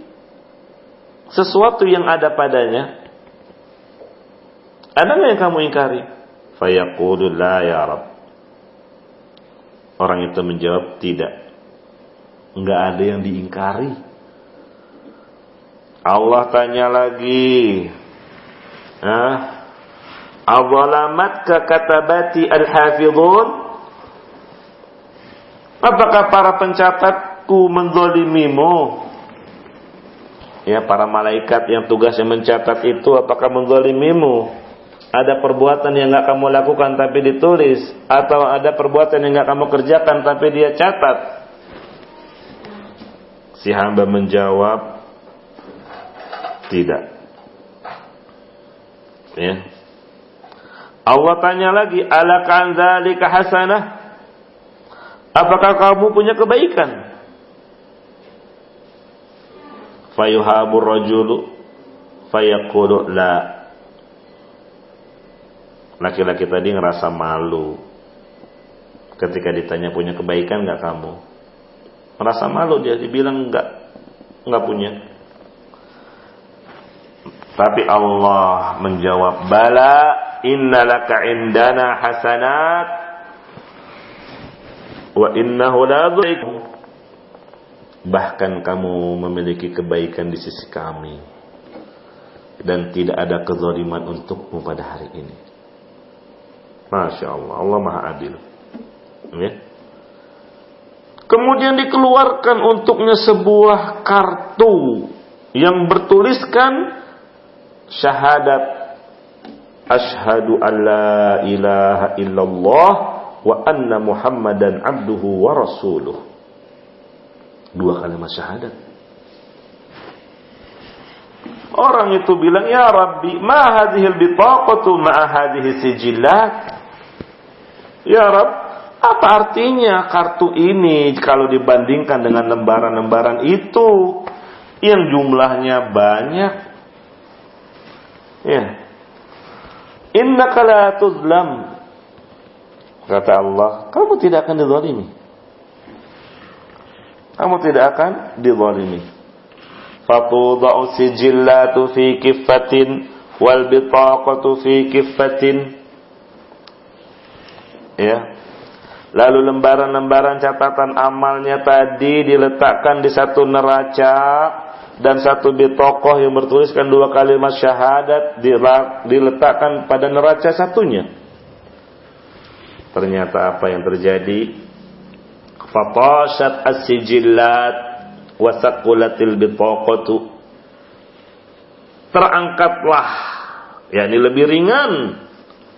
sesuatu yang ada padanya? Ada nggak yang kamu ingkari? Fayaqulu la ya Rab. Orang itu menjawab tidak. Enggak ada yang diingkari. Allah tanya lagi. Nah, Awalamatka katabati al-hafidhun Apakah para pencatatku menzolimimu? Ya, para malaikat yang tugasnya mencatat itu apakah menzolimimu? Ada perbuatan yang nggak kamu lakukan tapi ditulis, atau ada perbuatan yang nggak kamu kerjakan tapi dia catat? Si hamba menjawab, tidak. Ya. Allah tanya lagi, alakan dzalika hasanah? Apakah kamu punya kebaikan? fayuhabu rajulu fayaqulu la. Laki-laki tadi ngerasa malu. Ketika ditanya punya kebaikan nggak kamu? Merasa malu dia dibilang nggak nggak punya. Tapi Allah menjawab bala innalaka indana hasanat wa innahu la bahkan kamu memiliki kebaikan di sisi kami dan tidak ada kezaliman untukmu pada hari ini. Masya Allah, Allah Maha Adil. Ya. Kemudian dikeluarkan untuknya sebuah kartu yang bertuliskan syahadat Ashhadu an la ilaha illallah wa anna Muhammadan abduhu wa rasuluh dua kalimat syahadat. Orang itu bilang, "Ya Rabbi, ma hadhil bitaqatu ma hadhihi sijillat?" Ya Rabb, apa artinya kartu ini kalau dibandingkan dengan lembaran-lembaran itu yang jumlahnya banyak? Ya. Innaka la tuzlam. Kata Allah, kamu tidak akan dizalimi kamu tidak akan dizalimi. Fatudau sijillatu fi kiffatin wal bitaqatu fi kiffatin. Ya. Lalu lembaran-lembaran catatan amalnya tadi diletakkan di satu neraca dan satu bitokoh yang bertuliskan dua kalimat syahadat diletakkan pada neraca satunya. Ternyata apa yang terjadi? fatashat as-sijillat wa saqulatil bitaqatu terangkatlah yakni lebih ringan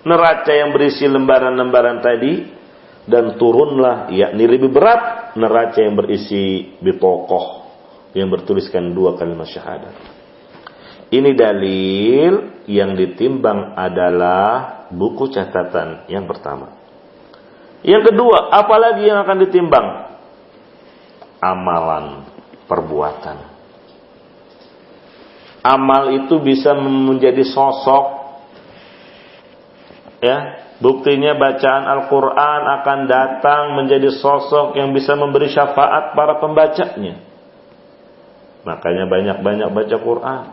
neraca yang berisi lembaran-lembaran tadi dan turunlah yakni lebih berat neraca yang berisi bitokoh yang bertuliskan dua kalimat syahadat. Ini dalil yang ditimbang adalah buku catatan yang pertama. Yang kedua, apalagi yang akan ditimbang? Amalan perbuatan. Amal itu bisa menjadi sosok ya, buktinya bacaan Al-Qur'an akan datang menjadi sosok yang bisa memberi syafaat para pembacanya. Makanya banyak-banyak baca Quran.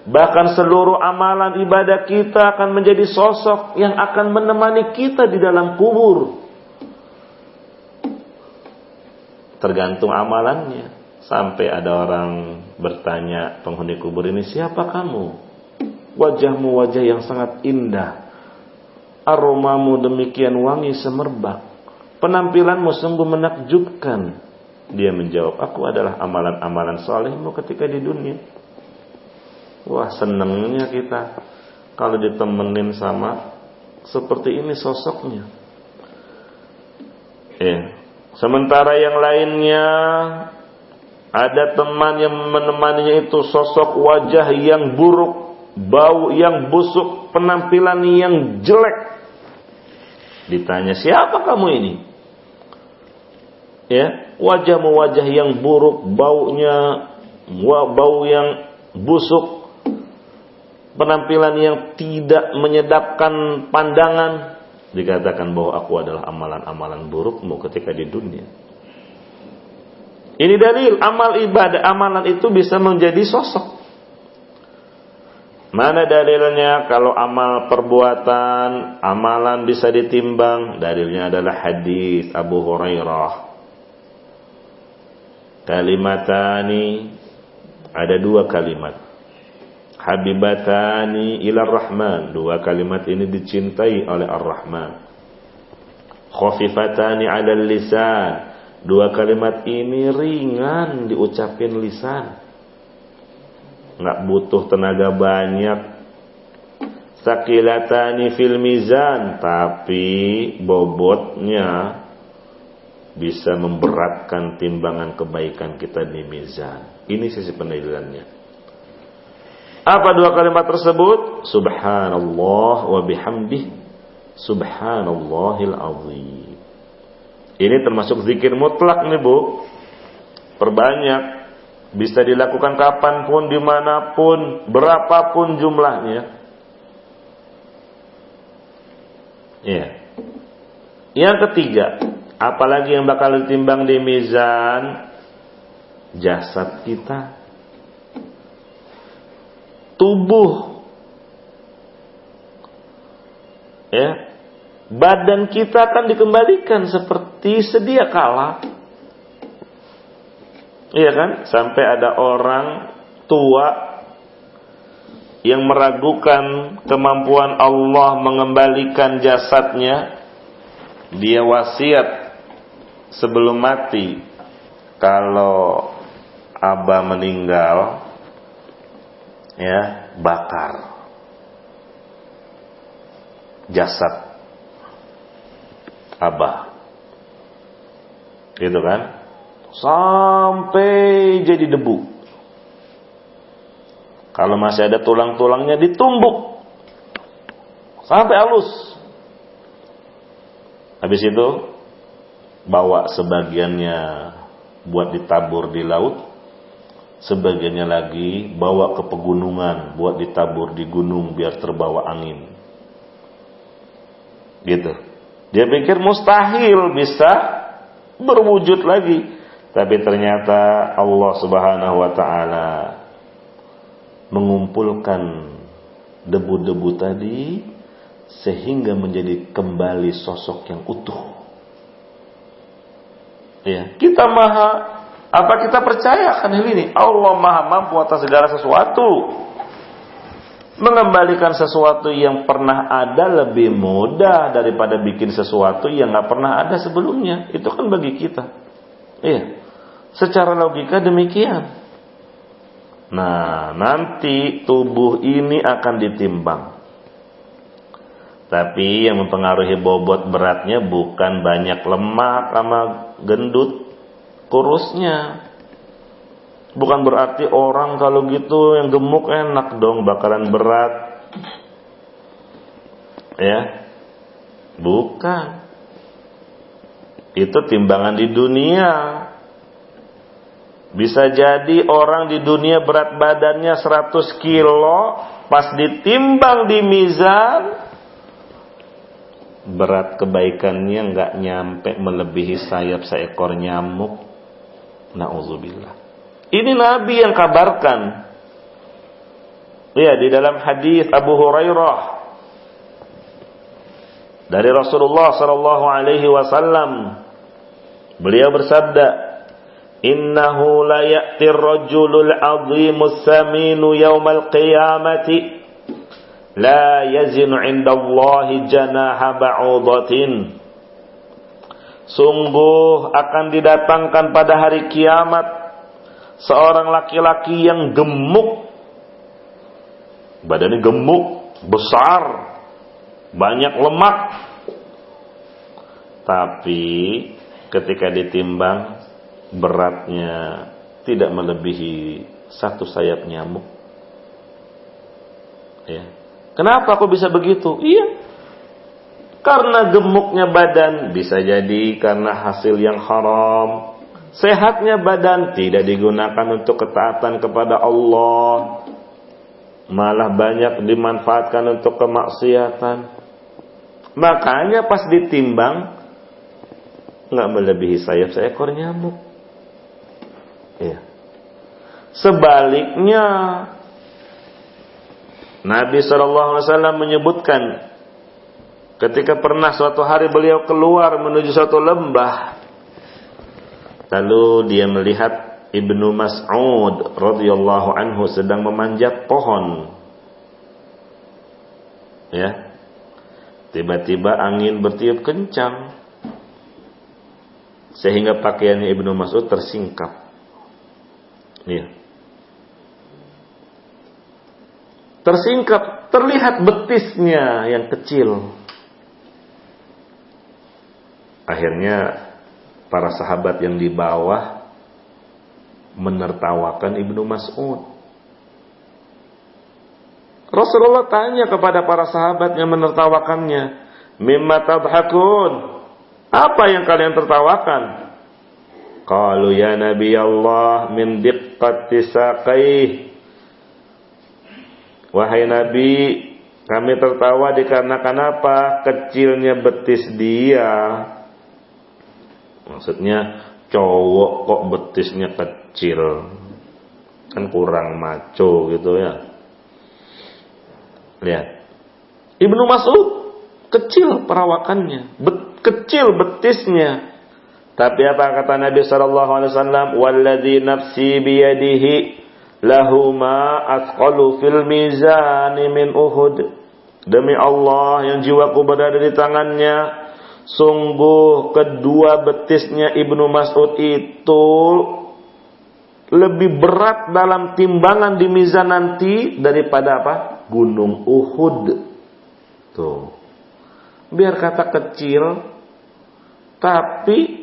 Bahkan seluruh amalan ibadah kita akan menjadi sosok yang akan menemani kita di dalam kubur. Tergantung amalannya. Sampai ada orang bertanya penghuni kubur ini, siapa kamu? Wajahmu wajah yang sangat indah. Aromamu demikian wangi semerbak. Penampilanmu sungguh menakjubkan. Dia menjawab, aku adalah amalan-amalan solehmu ketika di dunia. Wah senengnya kita kalau ditemenin sama seperti ini sosoknya. Ya. Sementara yang lainnya ada teman yang menemaninya itu sosok wajah yang buruk, bau yang busuk, penampilan yang jelek. Ditanya, "Siapa kamu ini?" Ya, wajahmu wajah yang buruk, baunya bau yang busuk, penampilan yang tidak menyedapkan pandangan dikatakan bahwa aku adalah amalan-amalan burukmu ketika di dunia. Ini dalil amal ibadah amalan itu bisa menjadi sosok. Mana dalilnya kalau amal perbuatan, amalan bisa ditimbang? Dalilnya adalah hadis Abu Hurairah. Kalimatani ada dua kalimat habibatani ila rahman dua kalimat ini dicintai oleh ar-rahman. Khafifatani ala lisan. Dua kalimat ini ringan diucapin lisan. Nggak butuh tenaga banyak. Sakilatani fil mizan. Tapi bobotnya bisa memberatkan timbangan kebaikan kita di mizan. Ini sisi pendalilannya apa dua kalimat tersebut? Subhanallah wa bihamdih. Subhanallahil azim. Ini termasuk zikir mutlak nih Bu. Perbanyak. Bisa dilakukan kapan pun, di mana pun, berapapun jumlahnya. Ya. Yang ketiga, apalagi yang bakal ditimbang di mizan jasad kita. Tubuh. Ya. Badan kita akan dikembalikan seperti sedia kala Iya kan? Sampai ada orang tua yang meragukan kemampuan Allah mengembalikan jasadnya. Dia wasiat sebelum mati. Kalau Abah meninggal, ya bakar jasad Abah. Gitu kan? sampai jadi debu. Kalau masih ada tulang-tulangnya ditumbuk sampai halus. Habis itu bawa sebagiannya buat ditabur di laut, sebagiannya lagi bawa ke pegunungan buat ditabur di gunung biar terbawa angin. Gitu. Dia pikir mustahil bisa berwujud lagi. Tapi ternyata Allah Subhanahu wa taala mengumpulkan debu-debu tadi sehingga menjadi kembali sosok yang utuh. Ya, kita maha apa kita percaya akan hal ini? Allah maha mampu atas segala sesuatu. Mengembalikan sesuatu yang pernah ada lebih mudah daripada bikin sesuatu yang nggak pernah ada sebelumnya. Itu kan bagi kita. Iya. Secara logika demikian. Nah, nanti tubuh ini akan ditimbang. Tapi yang mempengaruhi bobot beratnya bukan banyak lemak sama gendut kurusnya. Bukan berarti orang kalau gitu yang gemuk enak dong bakaran berat. Ya. Bukan. Itu timbangan di dunia. Bisa jadi orang di dunia berat badannya 100 kilo, pas ditimbang di mizan, berat kebaikannya nggak nyampe melebihi sayap seekor nyamuk. Nauzubillah. Ini Nabi yang kabarkan. Ya, di dalam hadis Abu Hurairah dari Rasulullah sallallahu alaihi wasallam beliau bersabda innahu la ya'ti ar-rajulul 'azimus saminu yaumal qiyamati la yazinu 'inda Allahi janaha ba'udatin Sungguh akan didatangkan pada hari kiamat seorang laki-laki yang gemuk badannya gemuk, besar, banyak lemak. Tapi ketika ditimbang beratnya tidak melebihi satu sayap nyamuk. Ya. Kenapa aku bisa begitu? Iya. Karena gemuknya badan bisa jadi karena hasil yang haram. Sehatnya badan tidak digunakan untuk ketaatan kepada Allah. Malah banyak dimanfaatkan untuk kemaksiatan. Makanya pas ditimbang nggak melebihi sayap seekor nyamuk. Ya. Sebaliknya Nabi SAW menyebutkan ketika pernah suatu hari beliau keluar menuju suatu lembah lalu dia melihat Ibnu Mas'ud radhiyallahu anhu sedang memanjat pohon ya tiba-tiba angin bertiup kencang sehingga pakaiannya Ibnu Mas'ud tersingkap Iya. Tersingkap, terlihat betisnya yang kecil. Akhirnya para sahabat yang di bawah menertawakan Ibnu Mas'ud. Rasulullah tanya kepada para sahabat yang menertawakannya, "Mimma tadhakun?" Apa yang kalian tertawakan? Qalu ya Nabi Allah min diq riqqati saqaih Wahai Nabi, kami tertawa dikarenakan apa? Kecilnya betis dia. Maksudnya cowok kok betisnya kecil. Kan kurang maco gitu ya. Lihat. Ibnu Mas'ud kecil perawakannya, bet, kecil betisnya. Tapi apa kata Nabi sallallahu alaihi wasallam? "Walladzi nafsi biyadihi lahuma asqalu fil mizani min Uhud." Demi Allah yang jiwaku berada di tangannya, sungguh kedua betisnya Ibnu Mas'ud itu lebih berat dalam timbangan di mizan nanti daripada apa? Gunung Uhud. Tuh. Biar kata kecil, tapi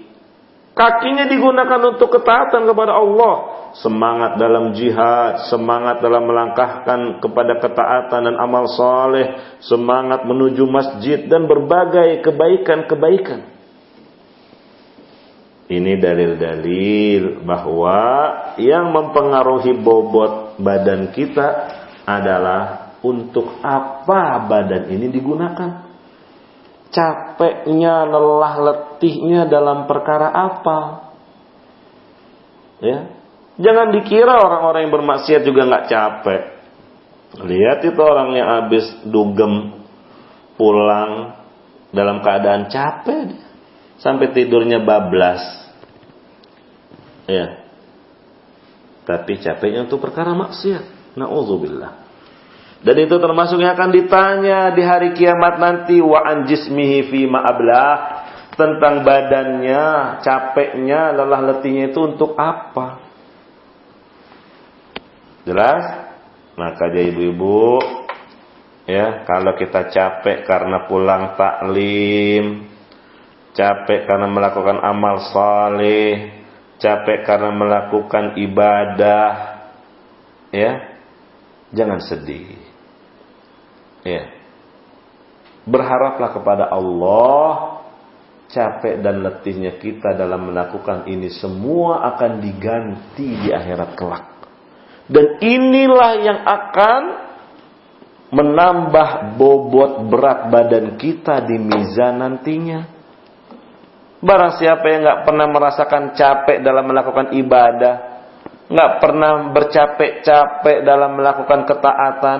kakinya digunakan untuk ketaatan kepada Allah semangat dalam jihad, semangat dalam melangkahkan kepada ketaatan dan amal soleh, semangat menuju masjid dan berbagai kebaikan-kebaikan. Ini dalil-dalil bahwa yang mempengaruhi bobot badan kita adalah untuk apa badan ini digunakan. Capeknya, lelah letihnya dalam perkara apa? Ya, Jangan dikira orang-orang yang bermaksiat juga nggak capek. Lihat itu orang yang habis dugem pulang dalam keadaan capek sampai tidurnya bablas. Ya. Tapi capeknya untuk perkara maksiat. Nauzubillah. Dan itu termasuk yang akan ditanya di hari kiamat nanti wa anjismihi fi ma'ablah tentang badannya, capeknya, lelah letihnya itu untuk apa? Jelas? Maka jadi ibu-ibu ya, kalau kita capek karena pulang taklim, capek karena melakukan amal saleh, capek karena melakukan ibadah, ya, jangan sedih. Ya. Berharaplah kepada Allah capek dan letihnya kita dalam melakukan ini semua akan diganti di akhirat kelak. Dan inilah yang akan menambah bobot berat badan kita di mizan nantinya. Barang siapa yang nggak pernah merasakan capek dalam melakukan ibadah, nggak pernah bercapek-capek dalam melakukan ketaatan,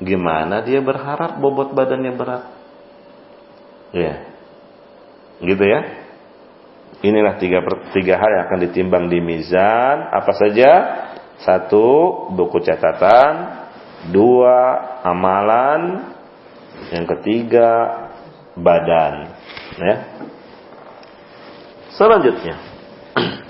gimana dia berharap bobot badannya berat? Ya, gitu ya. Inilah tiga, tiga hal yang akan ditimbang di mizan. Apa saja? Satu, buku catatan. Dua, amalan. Yang ketiga, badan. Ya. Selanjutnya.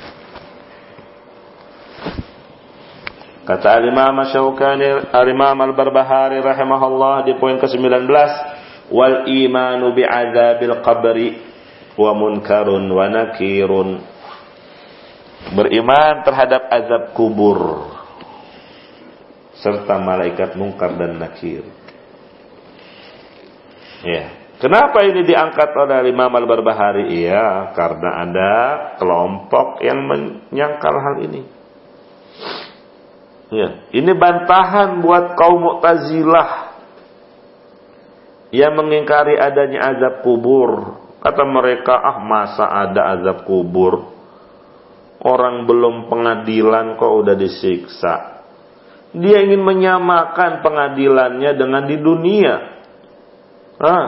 Kata Al-Imam Syaukani, Al-Imam Al-Barbahari rahimahullah di poin ke-19, wal imanu bi'adzabil qabri wa munkarun wa nakirun beriman terhadap azab kubur serta malaikat mungkar dan nakir. Ya. Kenapa ini diangkat oleh Imam Al-Barbahari? Iya, karena ada kelompok yang menyangkal hal ini. Ya, ini bantahan buat kaum Mu'tazilah yang mengingkari adanya azab kubur. Kata mereka, ah masa ada azab kubur? Orang belum pengadilan kok udah disiksa. Dia ingin menyamakan pengadilannya dengan di dunia. Ah.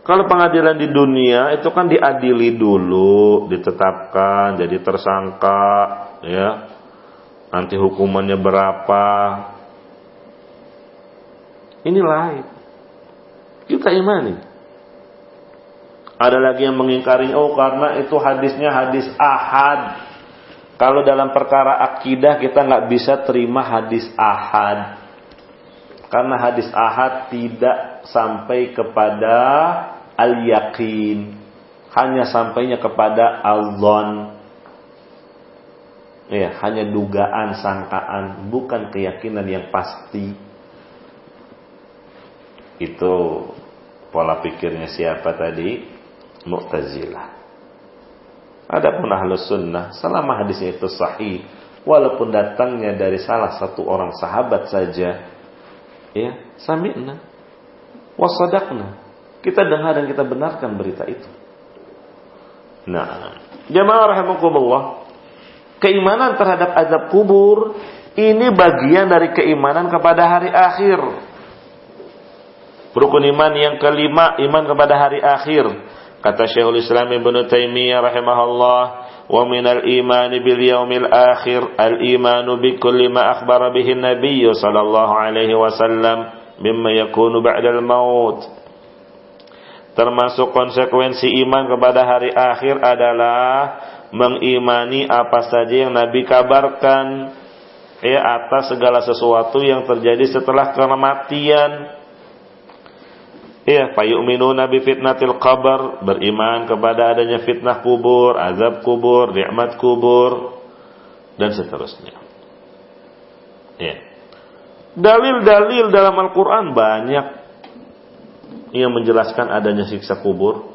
Kalau pengadilan di dunia itu kan diadili dulu, ditetapkan jadi tersangka, ya. Nanti hukumannya berapa? Ini lain. Kita imani. Ada lagi yang mengingkari, oh karena itu hadisnya hadis ahad. Kalau dalam perkara akidah kita nggak bisa terima hadis ahad. Karena hadis ahad tidak sampai kepada al-yakin. Hanya sampainya kepada al-zon. Ya, hanya dugaan, sangkaan, bukan keyakinan yang pasti. Itu pola pikirnya siapa tadi? Mu'tazilah. Adapun ahlus sunnah, selama hadisnya itu sahih, walaupun datangnya dari salah satu orang sahabat saja, ya, sami'na, wasadakna. Kita dengar dan kita benarkan berita itu. Nah, jamaah rahimakumullah, keimanan terhadap azab kubur ini bagian dari keimanan kepada hari akhir. Rukun iman yang kelima, iman kepada hari akhir. Kata Syekhul Islam Ibn Taimiyah rahimahullah, "Wa minal iman bil yaumil akhir al-imanu bi kulli ma akhbara bihi an-nabiy sallallahu alaihi wasallam mimma yakunu ba'da al-maut." Termasuk konsekuensi iman kepada hari akhir adalah mengimani apa saja yang Nabi kabarkan ya atas segala sesuatu yang terjadi setelah kematian Ya, fayu'minuna bi fitnatil qabr, beriman kepada adanya fitnah kubur, azab kubur, nikmat kubur dan seterusnya. Ya. Dalil-dalil dalam Al-Qur'an banyak yang menjelaskan adanya siksa kubur.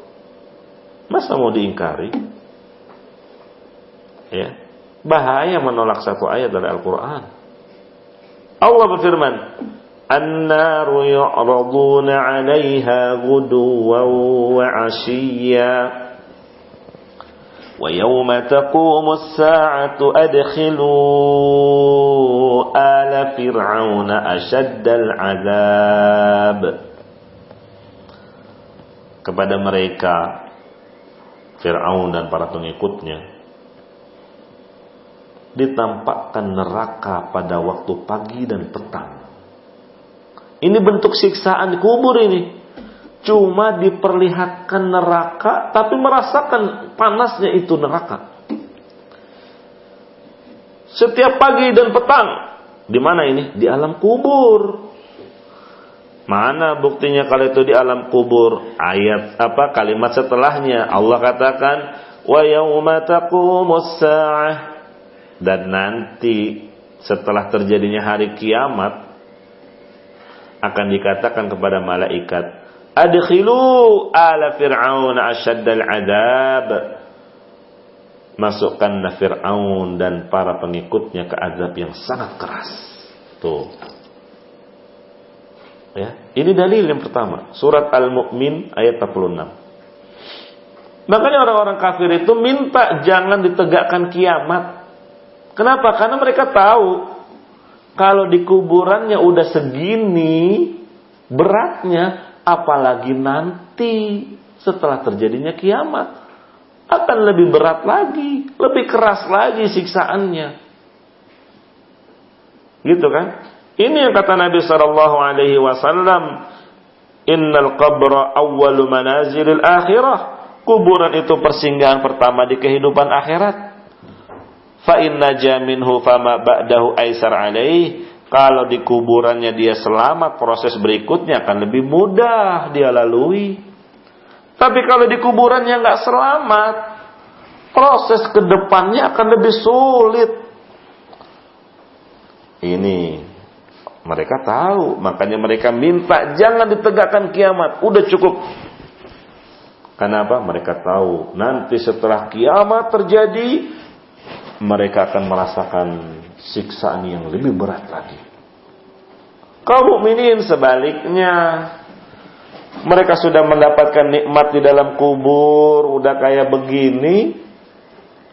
Masa mau diingkari? Ya. Bahaya menolak satu ayat dari Al-Qur'an. Allah berfirman, النار يعرضون عليها غدوا وعشيا ويوم تقوم الساعة أدخلوا آل فرعون أشد العذاب kepada mereka Fir'aun dan para pengikutnya ditampakkan neraka pada waktu pagi dan petang ini bentuk siksaan kubur ini. Cuma diperlihatkan neraka, tapi merasakan panasnya itu neraka. Setiap pagi dan petang. Di mana ini? Di alam kubur. Mana buktinya kalau itu di alam kubur? Ayat apa kalimat setelahnya Allah katakan wa yauma taqumus dan nanti setelah terjadinya hari kiamat akan dikatakan kepada malaikat, "Adkhilu ala Fir'aun asyaddal adab." Masukkanlah Fir'aun dan para pengikutnya ke azab yang sangat keras. Tuh. Ya, ini dalil yang pertama, surat Al-Mu'min ayat 46. Makanya orang-orang kafir itu minta jangan ditegakkan kiamat. Kenapa? Karena mereka tahu kalau di kuburannya udah segini beratnya, apalagi nanti setelah terjadinya kiamat akan lebih berat lagi, lebih keras lagi siksaannya. Gitu kan? Ini yang kata Nabi Shallallahu Alaihi Wasallam, Innal qabra awwalu manazilil akhirah. Kuburan itu persinggahan pertama di kehidupan akhirat fa inna jaminhu fama ba'dahu aisar alaih. Kalau di kuburannya dia selamat proses berikutnya akan lebih mudah dia lalui. Tapi kalau di kuburannya nggak selamat proses ke depannya akan lebih sulit. Ini mereka tahu makanya mereka minta jangan ditegakkan kiamat. Udah cukup. Kenapa? Mereka tahu nanti setelah kiamat terjadi mereka akan merasakan siksaan yang lebih berat lagi. Kaum mukminin sebaliknya mereka sudah mendapatkan nikmat di dalam kubur, udah kayak begini,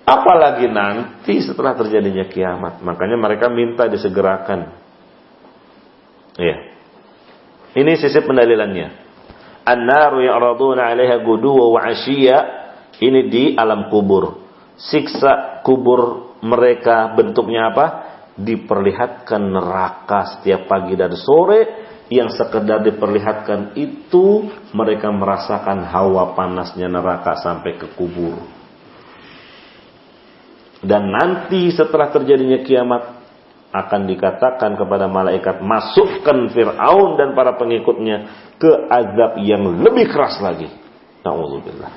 apalagi nanti setelah terjadinya kiamat. Makanya mereka minta disegerakan. Iya. Ini sisi pendalilannya. An-naru ya'raduna 'alaiha guduwa wa 'ashiyya. Ini di alam kubur siksa kubur mereka bentuknya apa? Diperlihatkan neraka setiap pagi dan sore yang sekedar diperlihatkan itu mereka merasakan hawa panasnya neraka sampai ke kubur. Dan nanti setelah terjadinya kiamat akan dikatakan kepada malaikat masukkan Fir'aun dan para pengikutnya ke azab yang lebih keras lagi. Nauzubillah.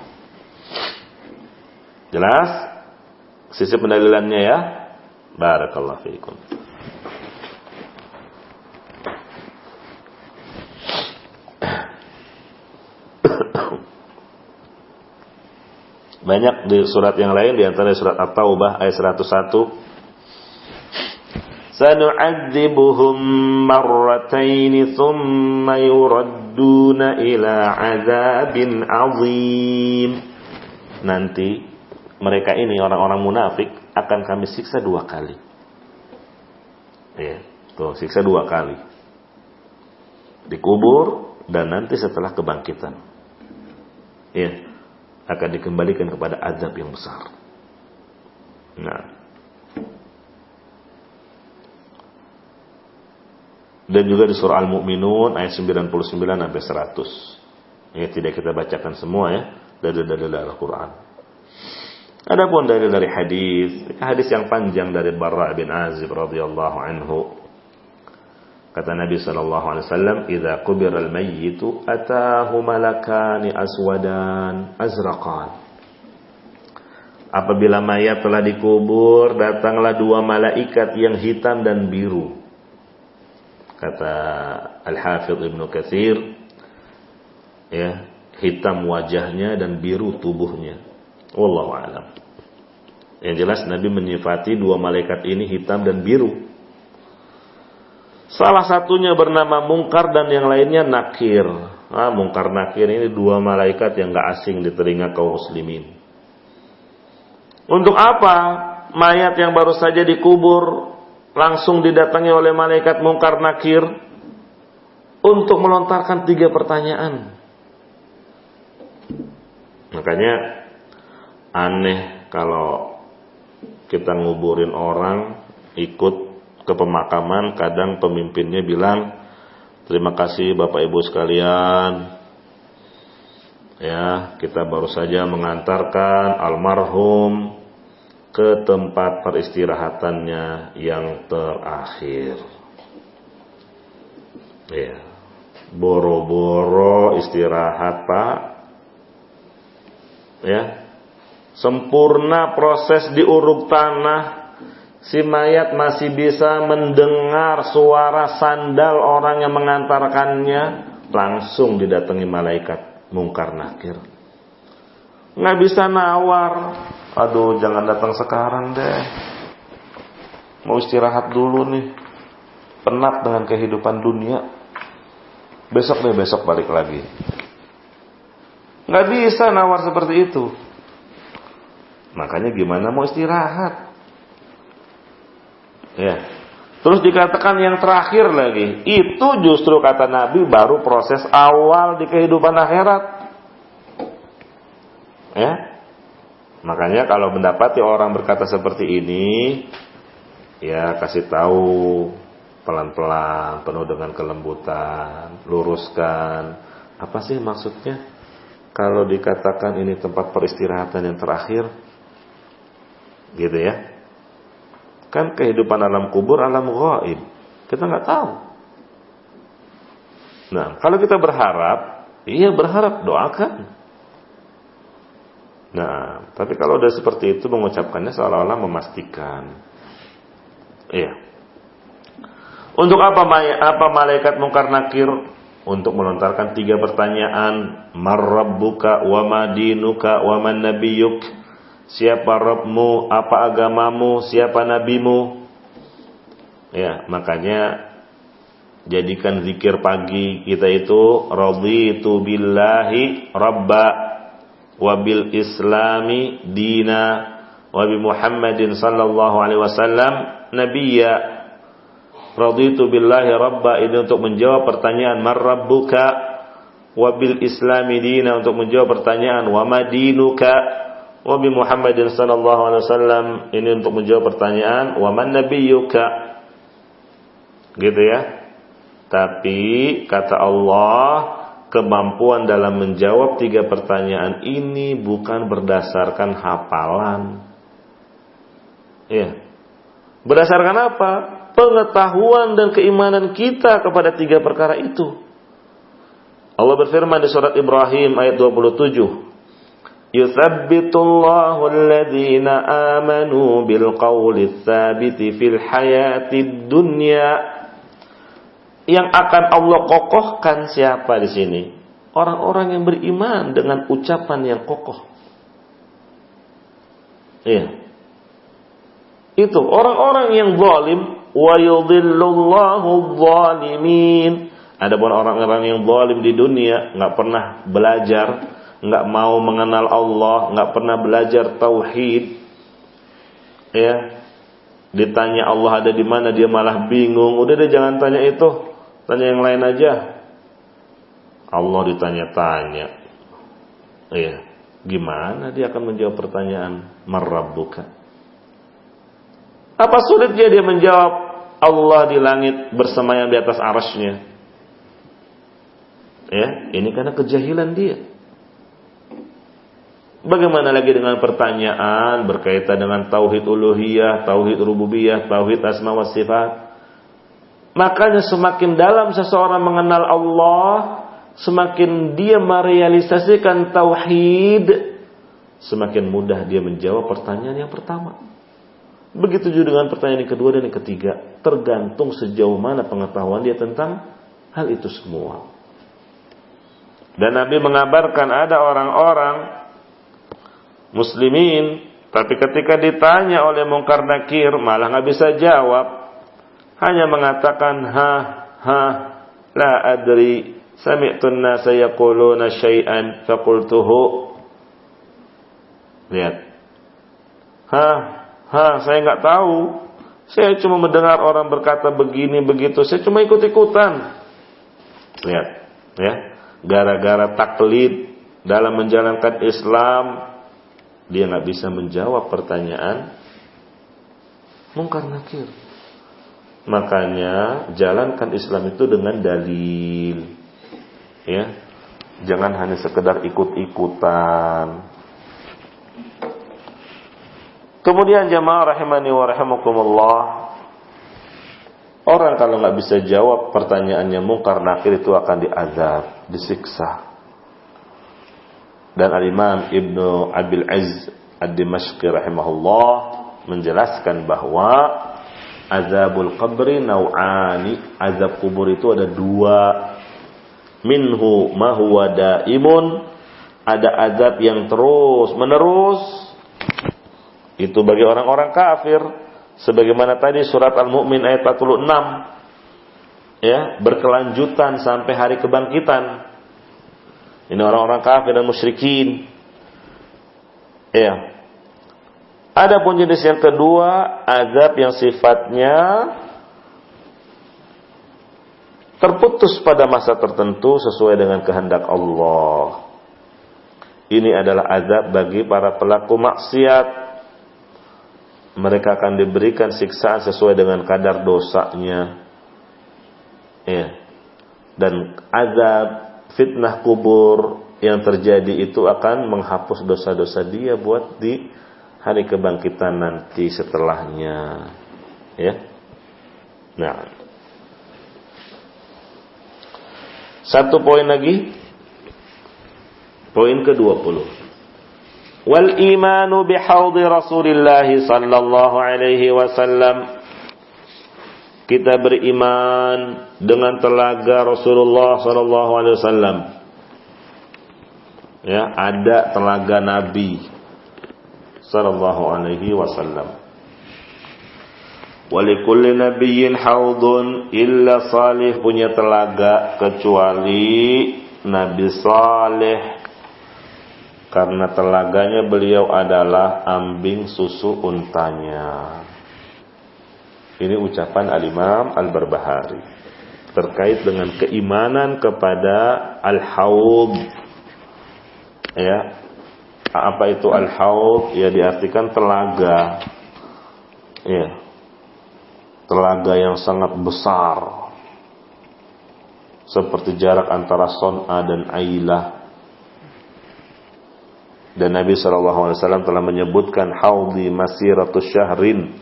Jelas? Sisi pendalilannya ya. Barakallahu fiikum. Banyak di surat yang lain di antara surat At-Taubah ayat 101 سنعذبهم مرتين ثم يردون إلى عذاب عظيم nanti mereka ini orang-orang munafik akan kami siksa dua kali. Ya tuh siksa dua kali. Dikubur dan nanti setelah kebangkitan. Ya akan dikembalikan kepada azab yang besar. Nah. Dan juga di surah Al-Mu'minun ayat 99 sampai 100. Ya tidak kita bacakan semua ya dari dari Al-Qur'an. Adapun dari dari hadis, hadis yang panjang dari Barra bin Azib radhiyallahu anhu. Kata Nabi sallallahu alaihi wasallam, "Idza qubira al-mayyit atahu malakani aswadan azraqan." Apabila mayat telah dikubur, datanglah dua malaikat yang hitam dan biru kata Al-Hafidh Ibnu Katsir ya hitam wajahnya dan biru tubuhnya wallahu alam. Yang jelas Nabi menyifati dua malaikat ini hitam dan biru. Salah satunya bernama Mungkar dan yang lainnya Nakir. Ah, Mungkar Nakir ini dua malaikat yang gak asing di telinga kaum muslimin. Untuk apa mayat yang baru saja dikubur langsung didatangi oleh malaikat mungkar nakir? Untuk melontarkan tiga pertanyaan. Makanya aneh kalau kita nguburin orang ikut ke pemakaman kadang pemimpinnya bilang terima kasih Bapak Ibu sekalian ya kita baru saja mengantarkan almarhum ke tempat peristirahatannya yang terakhir. Ya. Boro-boro istirahat, Pak. Ya. Sempurna proses diuruk tanah. Si mayat masih bisa mendengar suara sandal orang yang mengantarkannya. Langsung didatangi malaikat mungkar nakir. Nggak bisa nawar Aduh jangan datang sekarang deh Mau istirahat dulu nih Penat dengan kehidupan dunia Besok deh besok balik lagi Nggak bisa nawar seperti itu Makanya gimana mau istirahat Ya Terus dikatakan yang terakhir lagi Itu justru kata Nabi baru proses awal di kehidupan akhirat Ya Makanya kalau mendapati orang berkata seperti ini, ya kasih tahu pelan-pelan, penuh dengan kelembutan, luruskan. Apa sih maksudnya? Kalau dikatakan ini tempat peristirahatan yang terakhir, gitu ya? Kan kehidupan alam kubur alam gaib. Kita nggak tahu. Nah, kalau kita berharap, iya berharap doakan. Nah, tapi kalau udah seperti itu mengucapkannya seolah-olah memastikan. Iya. Untuk apa apa malaikat mungkar nakir? Untuk melontarkan tiga pertanyaan. Marrabbuka wa madinuka wa man? Siapa Rabbmu? Apa agamamu? Siapa nabimu? Ya, makanya jadikan zikir pagi kita itu raditu billahi rabba wabil islami dina wabi Muhammadin sallallahu alaihi wasallam nabiyya raditu billahi rabba ini untuk menjawab pertanyaan man rabbuka wabil islami dina untuk menjawab pertanyaan wa madinuka wabi Muhammadin sallallahu alaihi wasallam ini untuk menjawab pertanyaan wa man nabiyyuka gitu ya tapi kata Allah kemampuan dalam menjawab tiga pertanyaan ini bukan berdasarkan hafalan. Ya. Berdasarkan apa? Pengetahuan dan keimanan kita kepada tiga perkara itu. Allah berfirman di surat Ibrahim ayat 27. Yuthabbitullahu alladhina amanu bil qawli tsabiti fil hayatid dunya yang akan Allah kokohkan siapa di sini? Orang-orang yang beriman dengan ucapan yang kokoh. Iya. Itu orang-orang yang zalim wa yudhillullahu zalimin. Adapun orang-orang yang zalim di dunia nggak pernah belajar, nggak mau mengenal Allah, nggak pernah belajar tauhid. Ya. Ditanya Allah ada di mana dia malah bingung. Udah deh jangan tanya itu. Tanya yang lain aja. Allah ditanya-tanya. Iya. Gimana dia akan menjawab pertanyaan marabbuka? Apa sulitnya dia menjawab Allah di langit bersemayam di atas arasnya? Ya, ini karena kejahilan dia. Bagaimana lagi dengan pertanyaan berkaitan dengan tauhid uluhiyah, tauhid rububiyah, tauhid asma wa sifat? Makanya semakin dalam seseorang mengenal Allah, semakin dia merealisasikan tauhid, semakin mudah dia menjawab pertanyaan yang pertama. Begitu juga dengan pertanyaan yang kedua dan yang ketiga, tergantung sejauh mana pengetahuan dia tentang hal itu semua. Dan Nabi mengabarkan ada orang-orang muslimin, tapi ketika ditanya oleh mungkar nakir malah nggak bisa jawab, hanya mengatakan ha ha la adri Sami'tu an-nasa yaquluna syai'an faqultuhu. Lihat. Hah, hah, saya nggak tahu. Saya cuma mendengar orang berkata begini begitu. Saya cuma ikut-ikutan. Lihat, ya. Gara-gara taklid dalam menjalankan Islam, dia nggak bisa menjawab pertanyaan mungkar nakir. Makanya jalankan Islam itu dengan dalil. Ya. Jangan hanya sekedar ikut-ikutan. Kemudian jamaah rahimani wa rahimakumullah. Orang kalau nggak bisa jawab pertanyaannya mungkar nakir itu akan diazab disiksa dan al-imam ibnu abil az ad-dimashqi rahimahullah menjelaskan bahwa azabul qabri nau'ani azab kubur itu ada dua. Minhu ma huwa daimun ada azab yang terus menerus. Itu bagi orang-orang kafir. Sebagaimana tadi surat Al-Mu'min ayat 46 ya berkelanjutan sampai hari kebangkitan ini orang-orang kafir dan musyrikin ya Adapun jenis yang kedua, azab yang sifatnya terputus pada masa tertentu sesuai dengan kehendak Allah. Ini adalah azab bagi para pelaku maksiat. Mereka akan diberikan siksaan sesuai dengan kadar dosanya. Ya. Dan azab fitnah kubur yang terjadi itu akan menghapus dosa-dosa dia buat di hari kebangkitan nanti setelahnya. Ya. Nah, Satu poin lagi. Poin ke-20. Wal imanu bihawdi Rasulillah sallallahu alaihi wasallam. Kita beriman dengan telaga Rasulullah wasallam. Ya, ada telaga Nabi sallallahu alaihi wasallam. Walikulli nabiyyin haudun illa salih punya telaga kecuali Nabi Saleh karena telaganya beliau adalah ambing susu untanya. Ini ucapan Al-Imam Al-Barbahari terkait dengan keimanan kepada Al-Haud. Ya. Apa itu Al-Haud? Ya diartikan telaga. Ya telaga yang sangat besar seperti jarak antara Son'a dan Ailah dan Nabi SAW telah menyebutkan haudi masiratus syahrin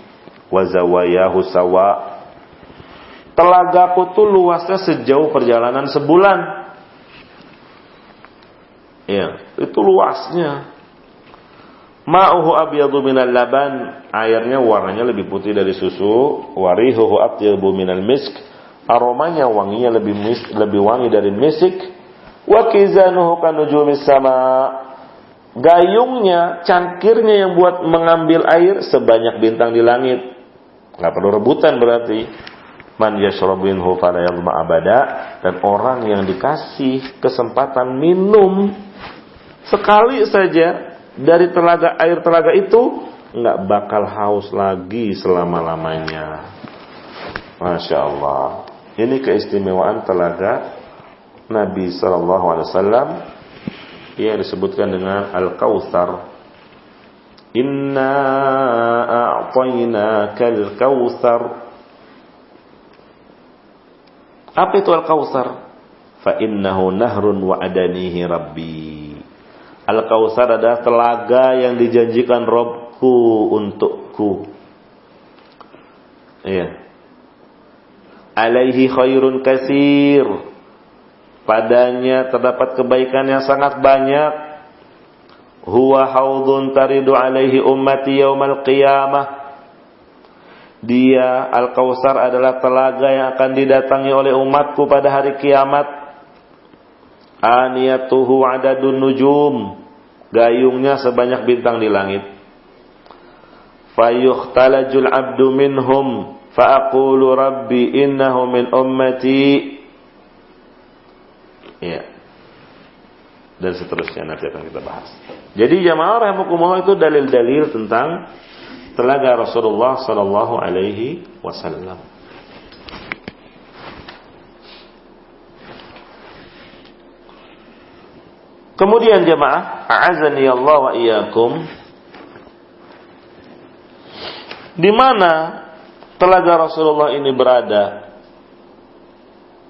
wa zawayahu sawa. Telagaku tuh luasnya sejauh perjalanan sebulan. Ya itu luasnya. Ma'uhu abyadu minal laban, airnya warnanya lebih putih dari susu, warihuhu atyabu minal misk, aromanya wanginya lebih mis, lebih wangi dari misik, wa kizanuhu kanujumis sama, gayungnya, cangkirnya yang buat mengambil air sebanyak bintang di langit. Nggak perlu rebutan berarti. Man yashrabinhu fala abada dan orang yang dikasih kesempatan minum sekali saja dari telaga air telaga itu nggak bakal haus lagi selama-lamanya. Masya Allah. Ini keistimewaan telaga Nabi Sallallahu Alaihi Wasallam yang disebutkan dengan Al Kautsar. A'tayna kal kautsar. Apa itu Al Kautsar? Fa innahu nahrun wa adanihi rabbi. Al Kautsar adalah telaga yang dijanjikan Robku untukku. Iya alaihi khairun kasir. Padanya terdapat kebaikan yang sangat banyak huwa haudun taridu alaihi ummati yaumal qiyamah dia Al-Kausar adalah telaga yang akan didatangi oleh umatku pada hari kiamat. Aniyatuhu adadun nujum. Gayungnya sebanyak bintang di langit. Fayukhtalajul abdu minhum. Fa'akulu rabbi innahu min ummati. Ya. Dan seterusnya nanti akan kita bahas. Jadi jamaah rahimakumullah itu dalil-dalil tentang telaga Rasulullah sallallahu alaihi wasallam. Kemudian jemaah, a'azani Allah wa iyyakum. Di mana telaga Rasulullah ini berada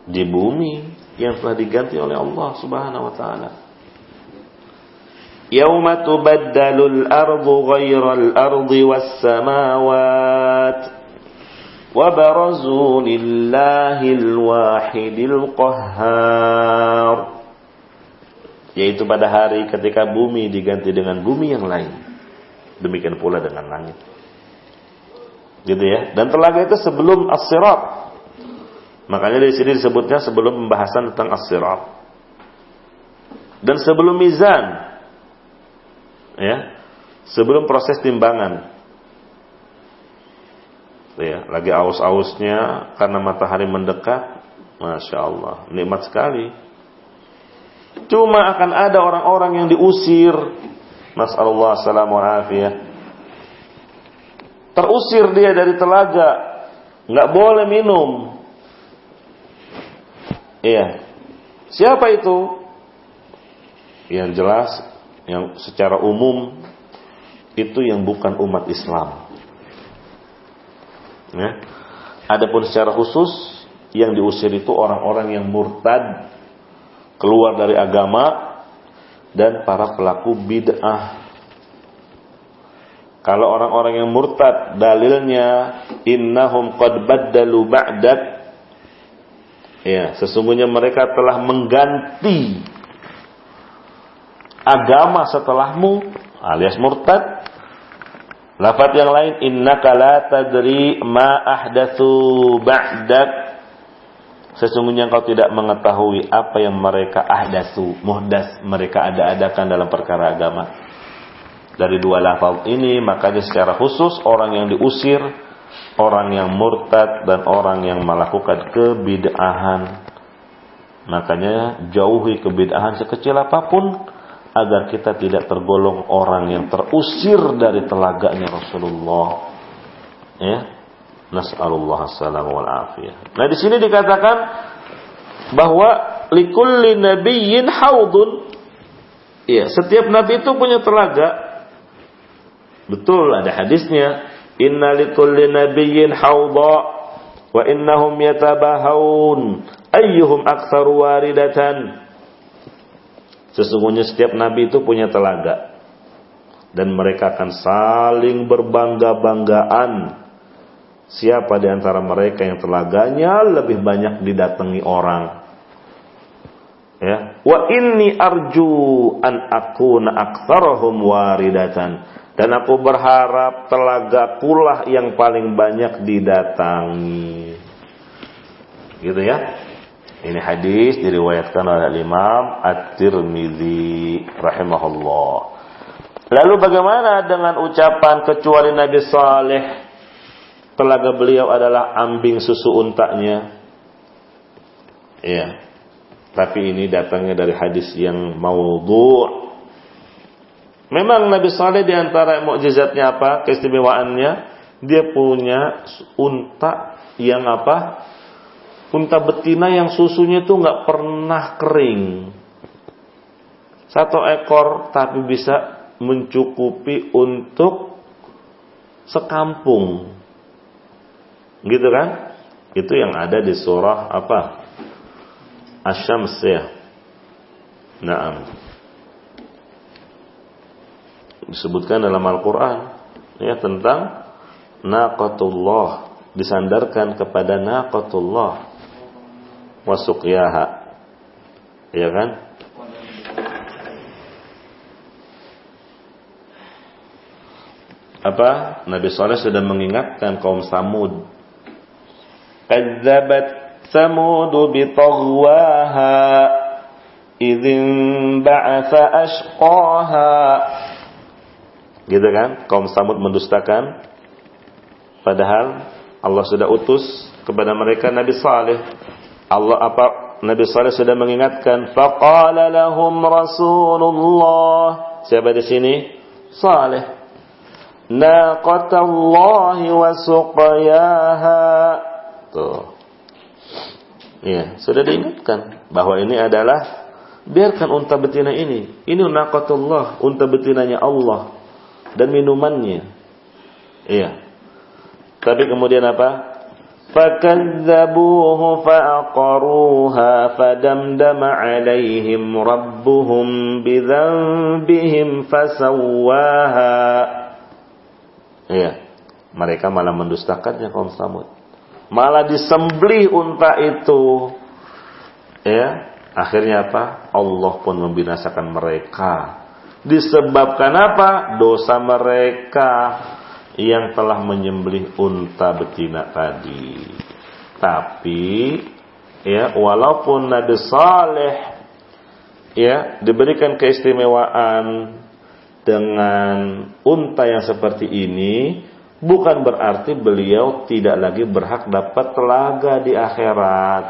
di bumi yang telah diganti oleh Allah Subhanahu wa taala. Ardu ghairal ardi was samawat wa barazu lillahil wahidil qahhar yaitu pada hari ketika bumi diganti dengan bumi yang lain demikian pula dengan langit Gitu ya. Dan telaga itu sebelum as-sirat. Makanya di sini disebutnya sebelum pembahasan tentang as-sirat. Dan sebelum mizan. Ya. Sebelum proses timbangan. Ya, lagi aus-ausnya karena matahari mendekat. Masya Allah, nikmat sekali. Cuma akan ada orang-orang yang diusir. Masallallahu assalamu alaihi Terusir dia dari telaga. Nggak boleh minum. Iya. Siapa itu? Yang jelas, yang secara umum itu yang bukan umat Islam. Ya. Adapun secara khusus yang diusir itu orang-orang yang murtad keluar dari agama dan para pelaku bid'ah kalau orang-orang yang murtad dalilnya innahum qad baddalu ba'dak ya, sesungguhnya mereka telah mengganti agama setelahmu alias murtad. Lafaz yang lain innaka la tadri ma ahdatsu ba'dak. Sesungguhnya engkau tidak mengetahui apa yang mereka ahdatsu, muhdas mereka ada-adakan dalam perkara agama. Dari dua lafaz ini makanya secara khusus orang yang diusir orang yang murtad dan orang yang melakukan kebid'ahan. Makanya jauhi kebid'ahan sekecil apa pun agar kita tidak tergolong orang yang terusir dari telaganya Rasulullah. Ya. Nas'alullah assalamu wal afiyah nah di sini dikatakan bahwa likulli nabiyyin haudun. Iya, setiap nabi itu punya telaga. Betul ada hadisnya. Inna likulli nabiyyin hawda wa innahum yatabahun ayyuhum aktsaru waridatan. Sesungguhnya setiap nabi itu punya telaga dan mereka akan saling berbangga-banggaan siapa di antara mereka yang telaganya lebih banyak didatangi orang. Ya. Wa inni arju an akuna aktsarahum waridatan. Dan aku berharap telaga kulah yang paling banyak didatangi. Gitu ya. Ini hadis diriwayatkan oleh Imam At-Tirmidzi rahimahullah. Lalu bagaimana dengan ucapan kecuali Nabi Saleh telaga beliau adalah ambing susu untanya? Iya. Tapi ini datangnya dari hadis yang maudhu'. Memang Nabi Saleh di antara mukjizatnya apa? Keistimewaannya dia punya unta yang apa? Unta betina yang susunya itu nggak pernah kering. Satu ekor tapi bisa mencukupi untuk sekampung. Gitu kan? Itu yang ada di surah apa? Asy-Syams ya. Naam. Disebutkan dalam Al-Qur'an ya tentang naqatullah disandarkan kepada naqatullah wasuqyaha. Ya kan? apa Nabi Saleh sudah mengingatkan kaum Samud. Kadzabat Samud bi taghwaha idzin ba'atha ashqaha. Gitu kan? Kaum Samud mendustakan padahal Allah sudah utus kepada mereka Nabi Saleh. Allah apa Nabi Saleh sudah mengingatkan faqala lahum Rasulullah. Siapa di sini? Saleh naqatallahi wa suqayaha. Tuh. Ya, sudah diingatkan bahwa ini adalah biarkan unta betina ini. Ini naqatullah, unta betinanya Allah dan minumannya. Iya. Tapi kemudian apa? فكذبوه فأقروها فدمدم عليهم ربهم بذنبهم فسواها Iya. Mereka malah mendustakannya kaum Samud. Malah disembelih unta itu. Ya. Akhirnya apa? Allah pun membinasakan mereka. Disebabkan apa? Dosa mereka yang telah menyembelih unta betina tadi. Tapi ya walaupun Nabi Saleh ya diberikan keistimewaan dengan unta yang seperti ini bukan berarti beliau tidak lagi berhak dapat telaga di akhirat.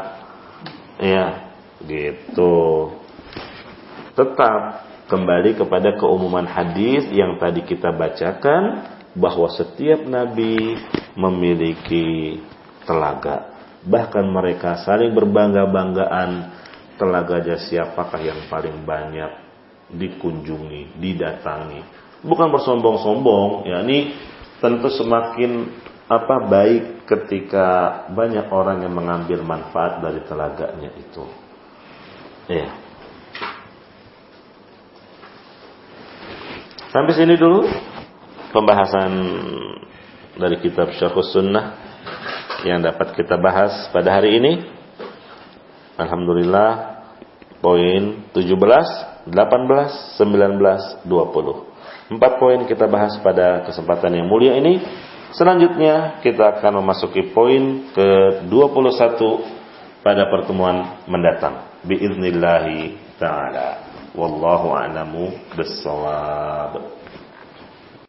Ya, gitu. Tetap kembali kepada keumuman hadis yang tadi kita bacakan bahwa setiap nabi memiliki telaga. Bahkan mereka saling berbangga-banggaan telaganya siapakah yang paling banyak dikunjungi, didatangi. Bukan bersombong-sombong, ya ini tentu semakin apa baik ketika banyak orang yang mengambil manfaat dari telaganya itu. Ya. Sampai sini dulu pembahasan dari kitab Syarhus Sunnah yang dapat kita bahas pada hari ini. Alhamdulillah poin 17 18, 19, 20. Empat poin kita bahas pada kesempatan yang mulia ini. Selanjutnya kita akan memasuki poin ke-21 pada pertemuan mendatang. Biiznillahi ta'ala. Wallahu a'lamu bissawab.